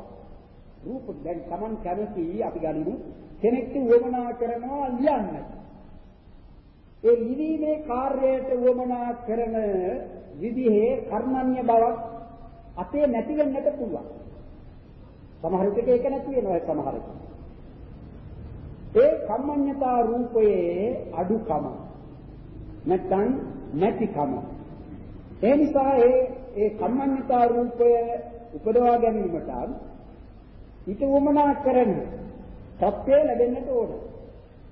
රූප දැන් Taman කැමති අපි ගනිමු. කෙනෙක්ට වමනා කරනවා ලියන්න. ඒ ලිවීමේ කාර්යයට වමනා කරන විදිහේ කර්මන්‍ය බවක් අපේ නැති වෙන්නට පුළුවන්. සමහර විටක ඒක නැති වෙනවා සමහර විට. ඒ කම්මඤ්ඤතා රූපයේ අඩුකම නැත්නම් නැතිකම. ඒ නිසා ඒ ඒ කම්මඤ්ඤතා රූපය උපදවා ගැනීමට ඊට වමනා කරන සත්‍ය ලැබෙන්නට ඕන.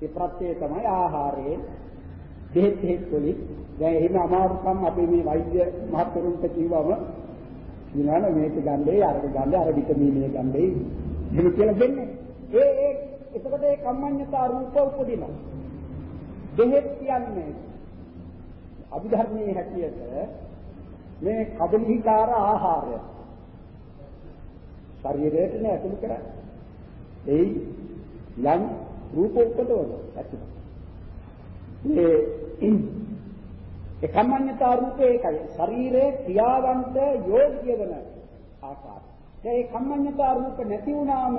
ඒ ප්‍රත්‍යය තමයි ආහාරයෙන් දෙහෙත් හේත් වලින් දැන් එහෙම අමාරුකම් අපේ මේ වෛද්‍ය මහත්වරුන්ට කිව්වම කියනවා මේක ගන්නේ අරක ගන්නේ අර විටමින් එක ගන්නේ එහෙම කියලා දෙන්නේ. ඒ ඒ එතකොට ඒ කම්මඤ්ඤතා රූප උපදිනවා. දෙහෙත් කියන්නේ අභිධර්මයේ හැටියට මේ කබලිකාර ආහාරය ශරීරයට නේ ඇතුළු කරන්නේ. ඒ යම් රූප උපදවන ඇති. මේ ඒ කම්මඤ්ඤතා රූපේ ඒකයි. ශරීරයේ ක්‍රියාවන්ට යෝග්‍ය වන ආකාරය. ඒ කම්මඤ්ඤතා රූප නැති වුණාම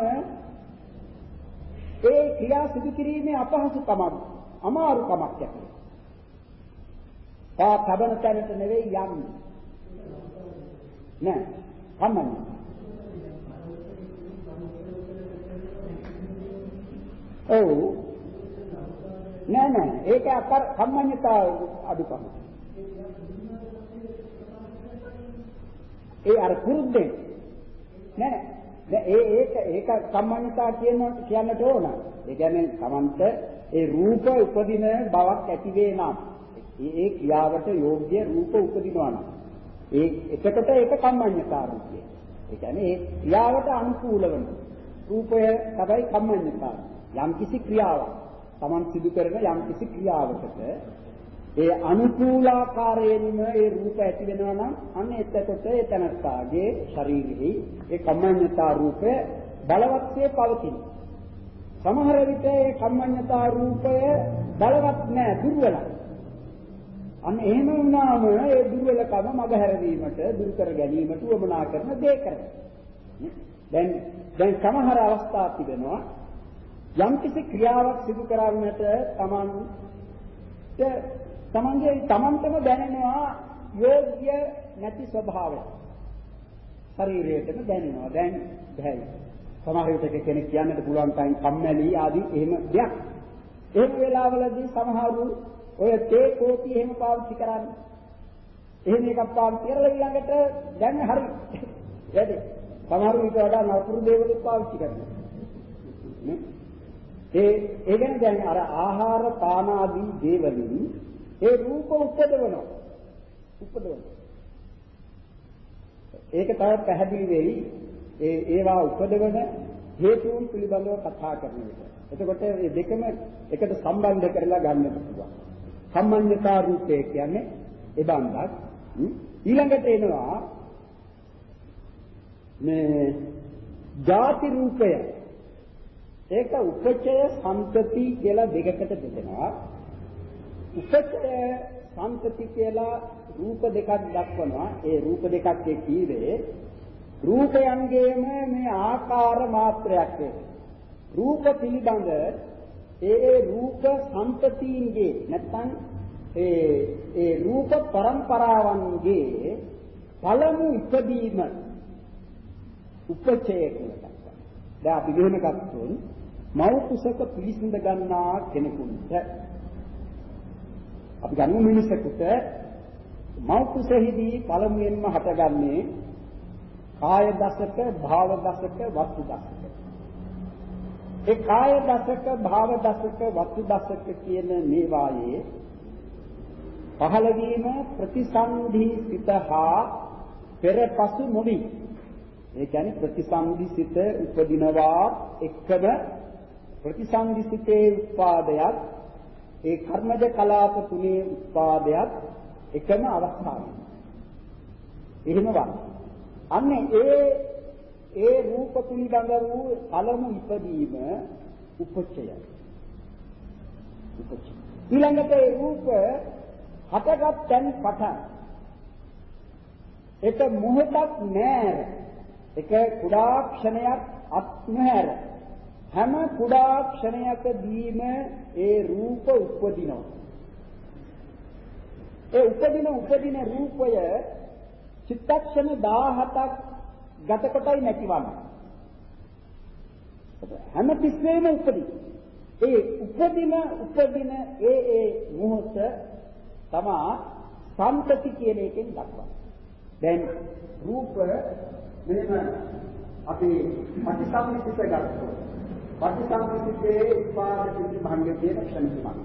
ඒ ක්‍රියා සිදු කිරීමේ අපහසුකමක් අමාරුකමක් ඇති. තා තබන තැනට නෙවෙයි යන්නේ. නෑ. කම්මඤ්ඤ. ඔව්. නෑ නෑ. ඒක අකර කම්මඤ්ඤතා අඩුකම. ඒ අර කුරුද්දෙන් නෑ නෑ ඒ ඒක ඒක සම්මානිතා කියන කියන්නට ඕන. ඒ කියන්නේ Tamanට ඒ රූප උපදින බවක් ඇති වේ නම් ඒ ක්‍රියාවට යෝග්‍ය රූප උපදිනවා නම් ඒ එතකොට ඒක කම්මඤ්ඤතා රූපය. ඒ කියන්නේ ඒ ක්‍රියාවට අනුකූල වෙන රූපය තමයි කම්මඤ්ඤතා. යම් කිසි ක්‍රියාවක් Taman සිදු කරන යම් කිසි ක්‍රියාවකට ඒ අනුකූලාකාරයෙන්ම ඒ රූප ඇති වෙනවා නම් අන්න එතකොට ඒ තනත්තාගේ ශරීරෙහි ඒ කම්මඤ්ඤතා රූපය බලවත්සේ පවතින. සමහර විට ඒ කම්මඤ්ඤතා රූපය බලවත් නෑ දුර්වලයි. අන්න එහෙම වුණාම ඒ දුර්වලකම මගහැරවීමට දුරු කර ගැනීමට උවමනා කරන දේ කරනවා. දැන් දැන් සමහර අවස්ථා තිබෙනවා යම්කිසි ක්‍රියාවක් සිදු කරන්නට Tamanට තමන්ගේ තමන්ටම දැනෙනවා යෝග්‍ය නැති ස්වභාවය. ශරීරයටම දැනෙනවා. දැන් බැහැ. සමහර විටක කෙනෙක් කියන්නට පුළුවන් තරම් කම්මැලි ආදී එහෙම දෙයක්. එහෙම වෙලාවලදී සමහරු ඔය තේ කෝපි එහෙම පාවිච්චි කරන්නේ. එහෙම එකක් පාවිච්චි කරලා ඊළඟට දැන් හරි. වැඩි. සමහරු ඊට වඩා නපුරු දේවල් පාවිච්චි කරනවා. ඒ ඒ කියන්නේ දැන් අර ආහාර පාන ආදී දේවලින් ඒ රූප උපදවනවා. උපදවනවා. ඒක තව පැහැදිලි වෙයි. ඒ ඒවා උපදවන හේතුන් පිළිබඳව කතා කරන විට. එතකොට මේ දෙකම එකට සම්බන්ධ කරලා ගන්නට පුළුවන්. සම්මඤ්ඤතා රූපය කියන්නේ එබන්දක්. ඊළඟට එනවා මේ ಜಾති රූපය. ඒක උපචය සම්පති කියලා දෙකකට බෙදෙනවා. උපචය සම්පති කියලා රූප දෙකක් දක්වනවා. ඒ රූප දෙකක් කීවේ රූපයන්ගේම මේ ආකාර මාත්‍රයක් වේ. රූප පිළිබඳ ඒ රූප සම්පතීන්ගේ නැත්නම් ඒ ඒ රූප પરම්පරාවන්ගේ පළමු ඉපදීම උපචය කියලා දැන් අපි ගෙහෙන ගත්තොත් මව් කුසක පිළිසිඳ ගන්නා කෙනෙකුට අපි ගන්න මිනිසෙකුට මව් කුසෙහිදී පළමුවෙන්ම හටගන්නේ කාය දසක, භාව දසක, වස්තු දසක. ඒ කාය දසක, භාව දසක, වස්තු දසක කියන මේවායේ පහළ වීම ප්‍රතිසන්ධි සිත හා පෙරපසු නොවි. ඒ කියන්නේ ප්‍රතිසන්ධි සිත උපදිනවා එක්කම ප්‍රතිසන්ධි සිතේ උපාදයක් ඒ කර්මජ කලාප තුනේ උත්පාදයක් එකම අවස්ථාවක්. එහෙම වන්. අන්න ඒ ඒ රූප පිළිබඳ වූ පළමු ඉදීම උපචය. උපචය. ඊළඟට ඒ රූප හටගත් තැන් පටන් එක මොහොතක් නෑර එක කුඩා ක්ෂණයක් අත්නෑර හැම කුඩා ක්ෂණයකදීම ඒ රූප උපදිනවා. ඒ උපදින උපදින රූපය චිත්තක්ෂණ 17ක් ගත කොටයි නැතිවන්නේ. හැම තිස්සෙම උපදී. ඒ උපදින උපදින ඒ ඒ මොහොත තමා සම්පති කියන එකෙන් දක්වන්නේ. දැන් රූප මෙහෙම අපි ප්‍රතිසම්පිත ගත්තොත් ප්‍රතිසම්පිතේ උපාද ප්‍රතිභංග කියන ක්ෂණ තුනක්.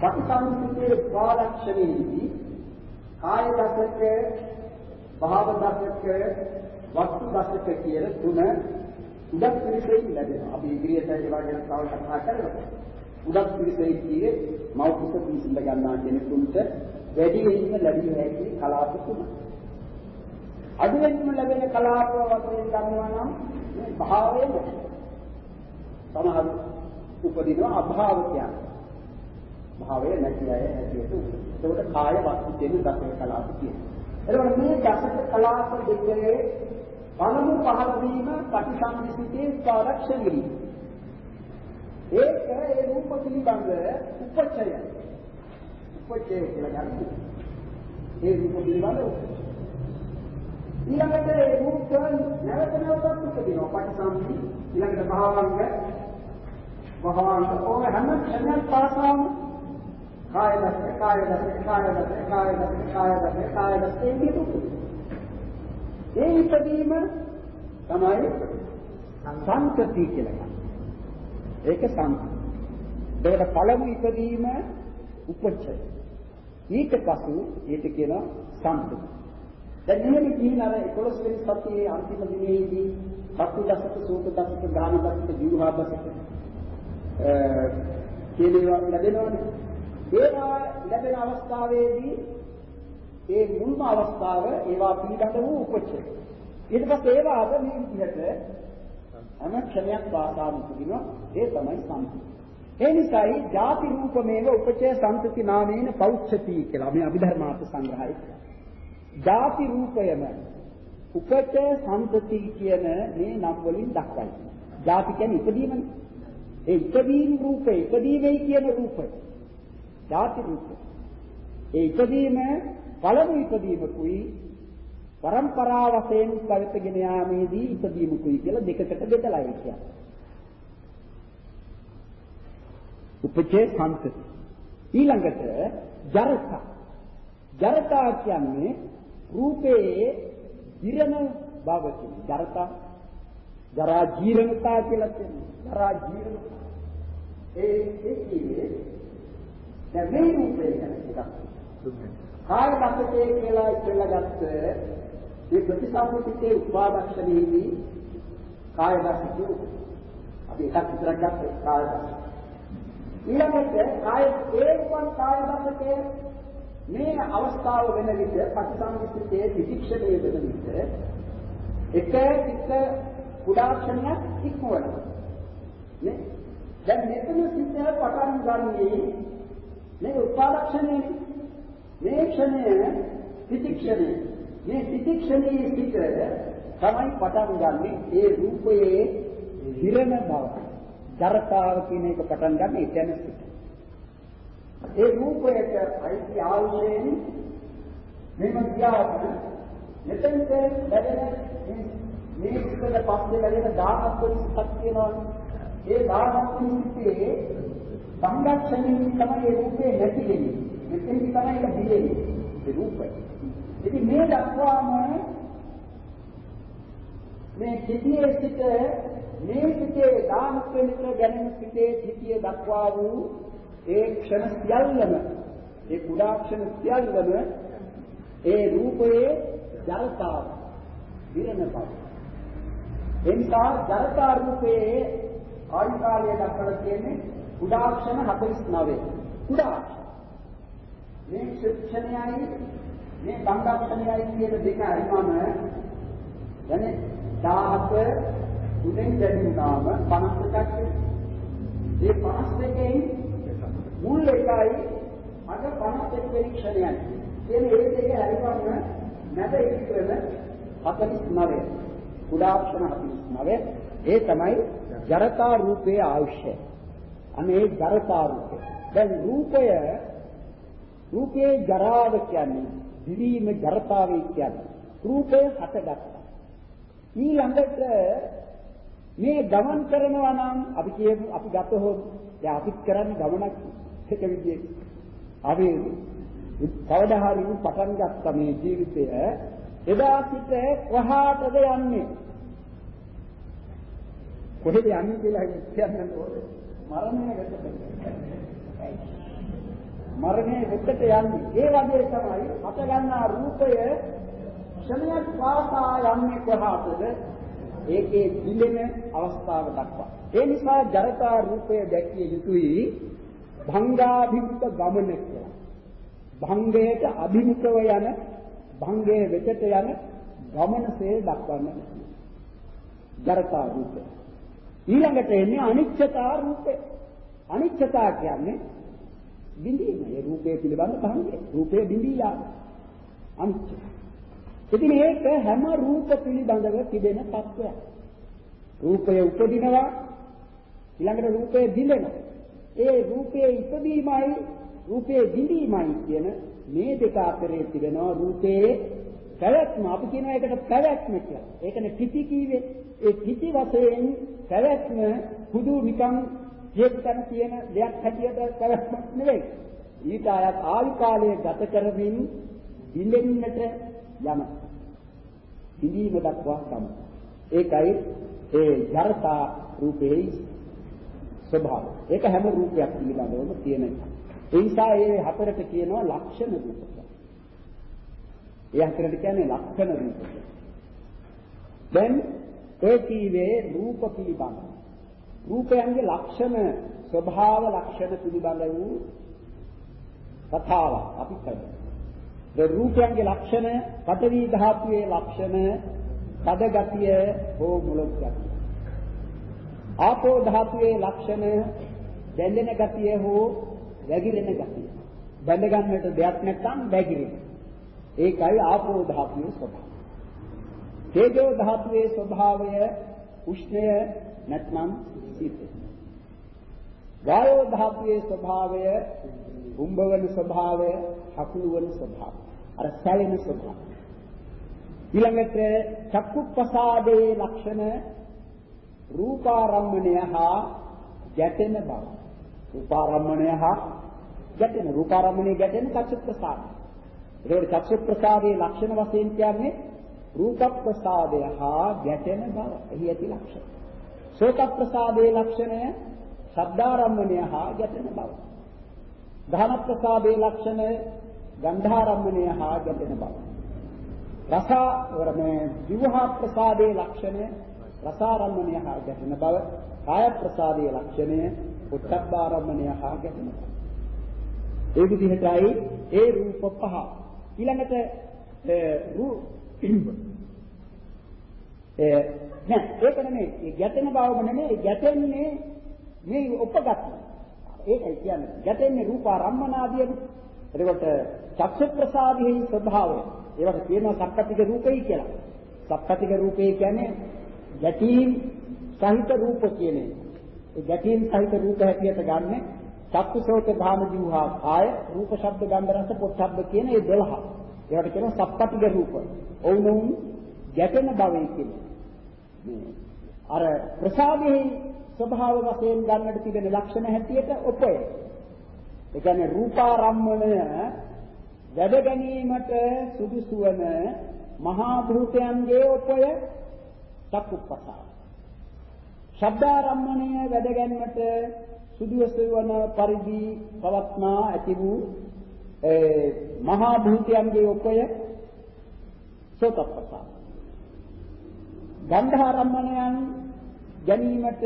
ප්‍රතිසම්පිතේ උපාදක්ෂණයේදී කාය දසක, භාව දසක, වස්තු දසක කියන තුන උදක් පිළිසෙයි ලැබෙනවා. අපි ඉදිරියට ඒවා ගැන තව කතා කරනවා. උදක් පිළිසෙයි කියේ මෞඛික පිළිසිඳ ගන්නා කෙනෙකුට වැඩි වෙන්න ලැබිය හැකි කලාප තුනක්. අඩු වෙන්න ලැබෙන කලාප වශයෙන් ගන්නවා නම් මේ භාවය නැහැ. සමහර උපදිනවා අභාව කියන්නේ. භාවය නැති අය හැටියට ඒකට කාය වස්තු කියන දසක කලාප කියනවා. එතකොට මේ දසක කලාප දෙකේ පළමු පහළ වීම ප්‍රතිසංසිතේ පාරක්ෂණී. ඒක ඒ රූප පිළිබඳ උපචය. උපචය කියලා ගන්න. ඒ රූප පිළිබඳ ඊළඟට ඒ රූප නැවත නැවතත් උපදිනවා ප්‍රතිසංසි ඊළඟට භාවංග භාවංග ඕන හැම ක්ෂණයක් පාසාම කාය දස්ස කාය දස්ස කාය දස්ස කාය දස්ස කාය දස්ස කාය දස්ස ඒ විදිහට ඒ ඉපදීම තමයි සංකති කියලා කියන්නේ. ඒක සංකති. ඒකට පළමු ඉපදීම උපචය. ඊට පසු ඊට කියනවා සංකති. දැන් මෙහෙම කියන අර 11 වෙනි සතියේ අන්තිම දිනේදී සතු දසක සූත දසක ගාන දසක ජීවහා දසක කියන ඒවා ලැබෙනවනේ. ඒවා ලැබෙන අවස්ථාවේදී ඒ මුල්ම අවස්ථාව ඒවා පිළිබඳ වූ උපචය. ඊට පස්සේ ඒවා අද මේ විදිහට හැම ක්ෂණයක් වාසාව උපදිනවා ඒ තමයි සම්පති. ඒ නිසායි ಜಾති රූපමේව උපචය සම්පති නාමේන පෞච්ඡති කියලා මේ අභිධර්මාර්ථ සංග්‍රහය. ಜಾති රූපයම උපත සම්පති කියන මේ නම් වලින් දක්වයි. ಜಾති කියන්නේ ඉදීමනේ. ඒ ඉදීම රූපේ ඉදීමයි කියන රූපය. ಜಾති රූපය. ඒ ඉදීම පළමු ඉදීමකුයි પરම්පරා වශයෙන් පැවතගෙන යාමේදී ඉදීමකුයි කියලා දෙකකට බෙදලා කියන්නේ. උපචේ සම්පති ඊළඟට ජරතා ජරතා කියන්නේ රූපේ දිරණ බව කියන ජරතා. ජරා ජීර්ණතා කියලා කියනවා. ජරා ජීර්ණතා. ඒ ඒ කියන්නේ දැන් මේ රූපේ ගැන ටිකක් කාය දසකේ කියලා ඉස්සෙල්ලා ගත්ත මේ ප්‍රතිසම්පිතේ උපාදක්ෂණයේදී කාය දසකේ අපි එකක් විතරක් ගත්තා කාය දසක ඊළඟට කාය ඒකවන් කාය දසකේ මේ අවස්ථාව වෙන විට ප්‍රතිසම්පිතේ විචික්ෂණයේ වෙන විට එක එක කුඩාක්ෂණයක් ඉක්මවනවා. නේ? දැන් මෙතන සිද්ධ පටන් ගන්නේ මේ උපාදක්ෂණයේ මේ ක්ෂණය තිතික්ෂණය මේ තිතික්ෂණයේ සිට තමයි පටන් ගන්නෙ ඒ රූපයේ හිරණ බව. ජරතාව කියන එක පටන් ගන්න ඒ තැන සිට. ඒ රූපයට අයිති ආවුෂයෙන් මෙම ගියාම මෙතෙන්ට ලැබෙන මේ සිතට පස්සේ ලැබෙන 10ක් වෙනසක් තියෙනවා. ඒ 10ක් වෙනසෙන්නේ සංගක්ෂණයෙන් තමයි ඒ රූපේ නැති වෙන්නේ. මෙතෙන්දි තමයි ඒක බිලෙන්නේ ඒ රූපය. ඉතින් මේ දක්වාම මේ සිටියේ සිට මේ සිටේ දානක් වෙනක ගැනීම සිටේ සිටිය දක්වා වූ ඒ ක්ෂණ සියල්ලම ඒ කුඩා ක්ෂණ සියල්ලම ඒ රූපයේ ජරතාව විරණ බව එනිසා ජරතා රූපයේ ආයු කාලය දක්වලා තියෙන්නේ කුඩා ක්ෂණ 49 කුඩා මේ ක්ෂණයයි මේ සංගක්ෂණයයි කියන දෙක අරිමම දැන් 17 උදෙන් දැනුනාම 52ක් ඒ 52න් මුල් එකයි අද 51 වෙනි ක්ෂණයයි කියන ඒ දෙක හරිවම නැද ඉක්වන 49 කුඩා ක්ෂණ 49 ඒ තමයි ජරතා රූපයේ ආයුෂය. අනේ ජරතා රූපය. දැන් රූපය රූපයේ ජරාව කියන්නේ දිවීම ජරතාවේ කියන්නේ. රූපය හටගත්තා. ඊළඟට මේ ගමන් කරනවා නම් අපි කියමු අපි ගතහොත්. දැන් අපිත් කරන්නේ ගමනක්. එක විදිහේ. අපි කවදා හරි පටන් ගත්ත මේ ජීවිතය එදා සිට කොහාටද යන්නේ? කොහෙද යන්නේ කියලා කියන්න ඕනේ. මරණය වෙතට. මරණය වෙතට යන්නේ. ඒ වගේ තමයි හට ගන්නා රූපය ක්ෂණයක් පාසා යන්නේ කොහාටද? ඒකේ දිලෙන අවස්ථාව දක්වා. ඒ නිසා ජරතා රූපය දැකිය යුතුයි භංගාභිමුඛ ගමන කියලා. භංගයට අභිමුඛව යන භංගයේ වෙතට යන ගමනසේ දක්වන්න. ජරතා රූපය. ඊළඟට එන්නේ අනිච්චතා රූපය. අනිච්චතා කියන්නේ බිඳීම. ඒ රූපය පිළිබඳ භංගය. රූපය බිඳී යාම. අනිච්ච. ඉතින් ඒක හැම රූප පිළිබඳව තිබෙන තත්වයක්. රූපය උපදිනවා ඊළඟට රූපය බිඳෙනවා. ඒ රූපයේ ඉපදීමයි රූපයේ බිඳීමයි කියන මේ දෙක අතරේ තිබෙනවා රූපයේ පැවැත්ම අපි කියනවා ඒකට පැවැත්ම කියලා. ඒකනේ පිටි කීවේ. ඒ පිටි වශයෙන් පැවැත්ම හුදු නිකන් ජීවිතන තියෙන දෙයක් හැටියට පැවැත්මක් නෙවෙයි. ඊට අයත් ආයු කාලය ගත කරමින් බිඳෙන්නට යන. බිඳීම දක්වා තමයි. ඒකයි ඒ ජරතා රූපේ ස්වභාවය. ඒක හැම රූපයක් පිළිබඳවම තියෙන එක. ඒ නිසා ඒ හතරට කියනවා ලක්ෂණ රූප කියලා. ඒ හතරට කියන්නේ ලක්ෂණ රූප කියලා. දැන් ඒ කීවේ රූප පිළිබඳ. රූපයන්ගේ ලක්ෂණ ස්වභාව ලක්ෂණ පිළිබඳ වූ කතාවක් අපි කරමු. ඒ රූපයන්ගේ ලක්ෂණ පඨවි ධාතුවේ ලක්ෂණ පද ගතිය හෝ මුලක් ගතිය. ආපෝ ධාතුවේ ලක්ෂණ බැඳෙන ගතිය හෝ වැగిරෙන ගතිය. බැඳ ගන්නට දෙයක් නැත්නම් වැగిරෙන. ඒකයි ආපෝ ධාතුවේ ස්වභාවය. තේජෝ ධාතුවේ ස්වභාවය උෂ්ණය නැත්නම් සීතල. වායෝ ධාතුවේ ස්වභාවය උම්බවන ස්වභාවය, හකුළු වන ස්වභාවය. අර සැලෙන ස්වභාවය. ඊළඟට චක්කු ප්‍රසාදේ ලක්ෂණ රූපාරම්මණය හා ගැටෙන බව. රූපාරම්මණය හා ගැටෙන රූපාරම්මණය ගැටෙන චක්කු ප්‍රසාදය. ඒකෝට චක්කු ප්‍රසාදයේ ලක්ෂණ වශයෙන් කියන්නේ රූප ප්‍රසාදය හා ගැටෙන බව. එහි ඇති ලක්ෂණ. සෝත ප්‍රසාදයේ ලක්ෂණය ශබ්දාරම්මණය හා ගැටෙන බව. ධාන ප්‍රසාදයේ ලක්ෂණය ගන්ධාරම්මණය හා ගැටෙන බව. රස වරමේ ජීවහා ප්‍රසාදයේ ලක්ෂණය රසාරම්මණය හා ගැටෙන බව. කාය ප්‍රසාදයේ ලක්ෂණය උත්තබ්බාරම්මණය හා ගැටෙන බව. ඒ විදිහටයි ඒ රූප පහ. ඊළඟට රූප ඒ නෑ ඒක නෙමෙයි. ඒ ගැටෙන බවම නෙමෙයි. ගැටෙන්නේ මේ උපගත. ඒකයි කියන්නේ. ගැටෙන්නේ රූපාරම්මනාදියද. එතකොට චක්ෂු ප්‍රසාදෙහි ස්වභාවය. ඒවට කියනවා සක්කතික රූපයි කියලා. සක්කතික රූපේ කියන්නේ ගැටීම් සහිත රූප කියන එක. ඒ ගැටීම් සහිත රූප හැටියට ගන්න චක්කුසෝත ධාම ජීවහා කාය රූප ශබ්ද ගන්ධ රස පොට්ටබ්බ කියන මේ 12. ඒවට කියනවා සක්කතික රූප. ඔවුනුන් ගැටෙන භවයේ කියන්නේ. මේ අර ප්‍රසාදෙහි ස්වභාව වශයෙන් ගන්නට තිබෙන ලක්ෂණ හැටියට ඔපය. ඒ කියන්නේ රූපාරම්මණය වැඩ ගැනීමට සුදුසු වන මහා භූතයන්ගේ ඔපය චක්කුප්පසාර. ශබ්දාරම්මණය වැඩ ගැනීමට සුදුසු වන පරිදි පවත්නා ඇති වූ ඒ මහා භූතයන්ගේ ඔපය සෝතප්පසාර. ගන්ධාරම්මණයන් ගැනීමට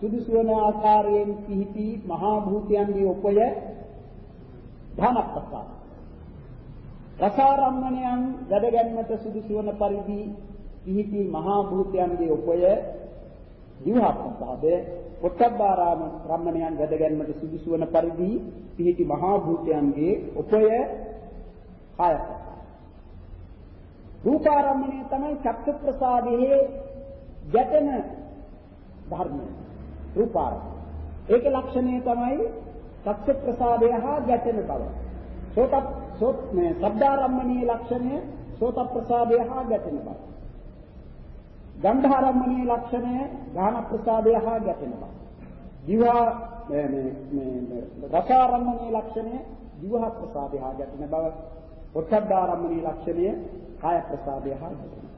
සුදුසු වන ආකාරයෙන් පිහිටි මහා භූතයන්ගේ උපය ධනප්පසා රසාරම්මණයන් වැඩ ගැනීමට සුදුසු වන පරිදි පිහිටි මහා භූතයන්ගේ උපය දිවහප්පසාද පොට්ටබ්බාරාම රම්මණයන් වැඩ ගැනීමට සුදුසු වන පරිදි පිහිටි මහා භූතයන්ගේ උපය කායප්පසා රූපාරම්මණය තමයි චක්ක ප්‍රසාදයේ ගැටෙන ධර්මය රූපාරම්මණය. ඒකේ ලක්ෂණය තමයි චක්ක ප්‍රසාදය හා ගැටෙන බව. සෝත සෝත් මේ ශබ්දාරම්මණීය ලක්ෂණය සෝත ප්‍රසාදය හා ගැටෙන බව. ගන්ධාරම්මණීය ලක්ෂණය ගාන ප්‍රසාදය හා ගැටෙනවා. දිවා මේ මේ රසාරම්මණීය ලක්ෂණය දිවහ ප්‍රසාදය හා ගැටෙන බව. පොට්ටබ්බාරම්මණීය ලක්ෂණය කාය ප්‍රසාදය හා ගැටෙනවා.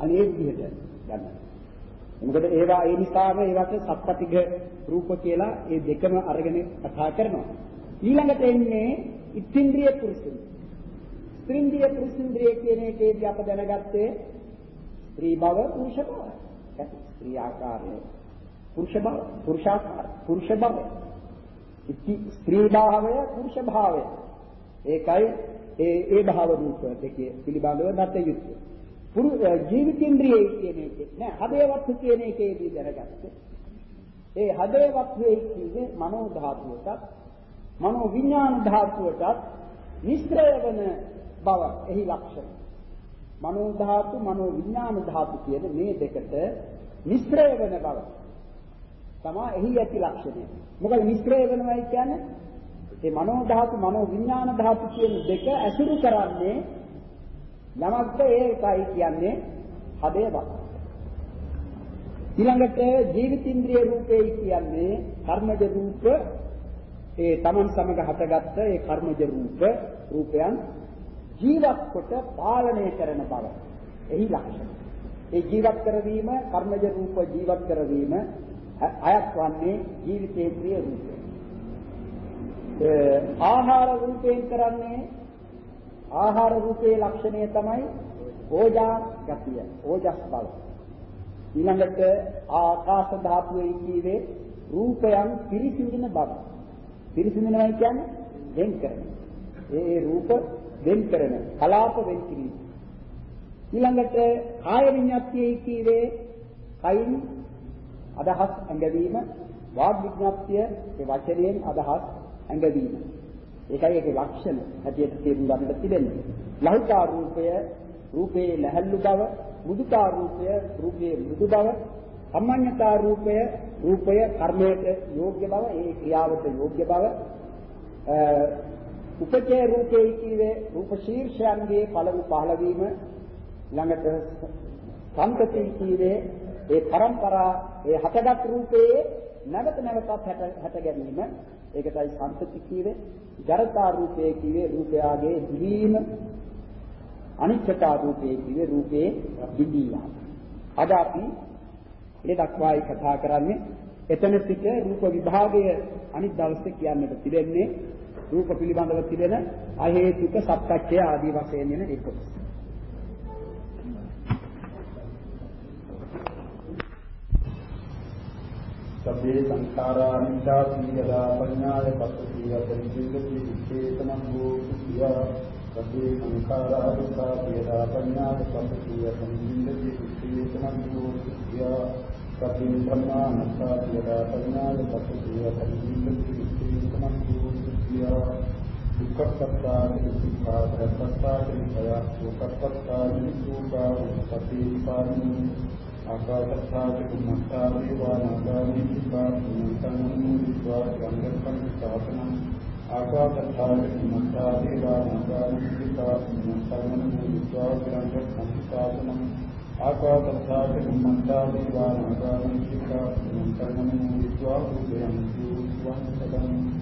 අනේ විදිහට ගන්නවා. මොකද ඒවා ඒ නිසාම ඒවට සත්පටිඝ රූප කියලා ඒ දෙකම අරගෙන කතා කරනවා. ඊළඟට එන්නේ ඉත්ත්‍ින්ද්‍රිය පුරුෂින්ද්‍රිය. ස්ත්‍රින්ද්‍රිය පුරුෂින්ද්‍රිය කියන එකේදී අප දැනගත්තේ ස්ත්‍රී භව පුරුෂ භව. ස්ත්‍රී ආකාරය පුරුෂ භව පුරුෂාකාර පුරුෂ භව. ඉති ස්ත්‍රී භාවය පුරුෂ භාවය. ඒකයි ඒ ඒ භාව රූප දෙකේ පිළිබඳව දත යුතුය. පුරු ජීවිතේන්ද්‍රියයි කියන එකේ නෑ හදේවත් කියන එකේදී දැනගත්තේ. ඒ හදේවත් වේ කියන්නේ මනෝ ධාතුවටත් මනෝ විඥාන ධාතුවටත් මිශ්‍රය වන බව එහි ලක්ෂණ. මනෝ ධාතු මනෝ විඥාන ධාතු කියන මේ දෙකට මිශ්‍රය වෙන බව තමයි එහි ඇති ලක්ෂණය. මොකද මිශ්‍රය වෙනවයි කියන්නේ මේ මනෝ ධාතු මනෝ විඥාන ධාතු කියන දෙක ඇසුරු කරන්නේ යමක්ද ඒකයි කියන්නේ හදේවත්. ඊළඟට ජීවිතින්ද්‍රිය රූපේ කියන්නේ කර්මජ රූප ඒ Taman සමග හටගත්ත ඒ කර්මජ රූප රූපයන් ජීවත් කොට පාලනය කරන බව. එහි ලක්ෂණ. ඒ ජීවත් කරවීම කර්මජ රූප ජීවත් කරවීම අයත් වන්නේ ජීවිතේන්ද්‍රිය රූපය. ආහාර රූපයෙන් කරන්නේ ආහාර රූපයේ ලක්ෂණය තමයි ඕජා ගතිය, ඕජස් බව. ඊළඟට ආකාශ ධාතුවේ කීවේ රූපයන් පිරිසිඳින බව. පිරිසිඳිනවා කියන්නේ වෙන් කරන. ඒ රූප වෙන් කරන කලාප වෙන් කිරීම. ඊළඟට කාය විඤ්ඤාතියේ කීවේ කයින් අදහස් ඇඟවීම වාග් විඥාත්‍ය ඒ වචනයෙන් අදහස් ඇඟවීම. ඒකයි ඒකේ ලක්ෂණ හැටියට තේරුම් ගන්නට තිබෙන්නේ. ලෞකික රූපය රූපේ ලැහැල්ලු බව, මුදුතා රූපය රූපයේ මෘදු බව, සම්මඤ්ඤතා රූපය රූපය කර්මයට යෝග්‍ය බව, ඒ ක්‍රියාවට යෝග්‍ය බව, උපචේ රූපේ කීවේ රූප ශීර්ෂයන්ගේ පළමු පහළ වීම ළඟට සම්පති කීවේ ඒ પરම්පරා ඒ හටගත් රූපයේ නැවත නැවතත් හැට ගැනීම. ඒකටයි සම්පති කීවේ. ජරතා රූපයේ කීවේ රූපයාගේ දිවීම. අනිත්‍යතා රූපයේ කීවේ රූපේ දිදීම අද අපි මේ දක්වායි කතා කරන්නේ එතන සිට රූප විභාගය අනිත් දවසේ කියන්නට තිබෙන්නේ රූප පිළිබඳව තිබෙන අහේතුක සත්‍යච්ඡය ආදී වශයෙන් වෙන ඒ කොටස. සබ්බේ සංඛාරා නිච්ඡාති යදා පඤ්ඤාය පස්සති අපරිචිතති චේතනං භූතිය සබ්බේ සංඛාරා දුක්ඛා යදා පඤ්ඤාය පස්සති අපරිචිතති චේතනං භූතිය සබ්බේ ප්‍රමාණස්සා යදා පඤ්ඤාය පස්සති අපරිචිතති චේතනං භූතිය දුක්ඛපත්තානි දුක්ඛාපත්තානි භය දුක්ඛපත්තානි දුක්ඛා උපපති පාරමී ආකාශත්ථාති කුම්මත්තාදී වානාගාමී විපා සුනතනු විස්වා ගංගප්පං සාසනං ආකාශත්ථාති කුම්මත්තාදී වානාගාමී විපා සුනතනු විස්වා ගංගප්පං සාසනං ආකාශත්ථාති කුම්මත්තාදී වානාගාමී විපා සුනතනු විස්වා උදයං සුවං සදං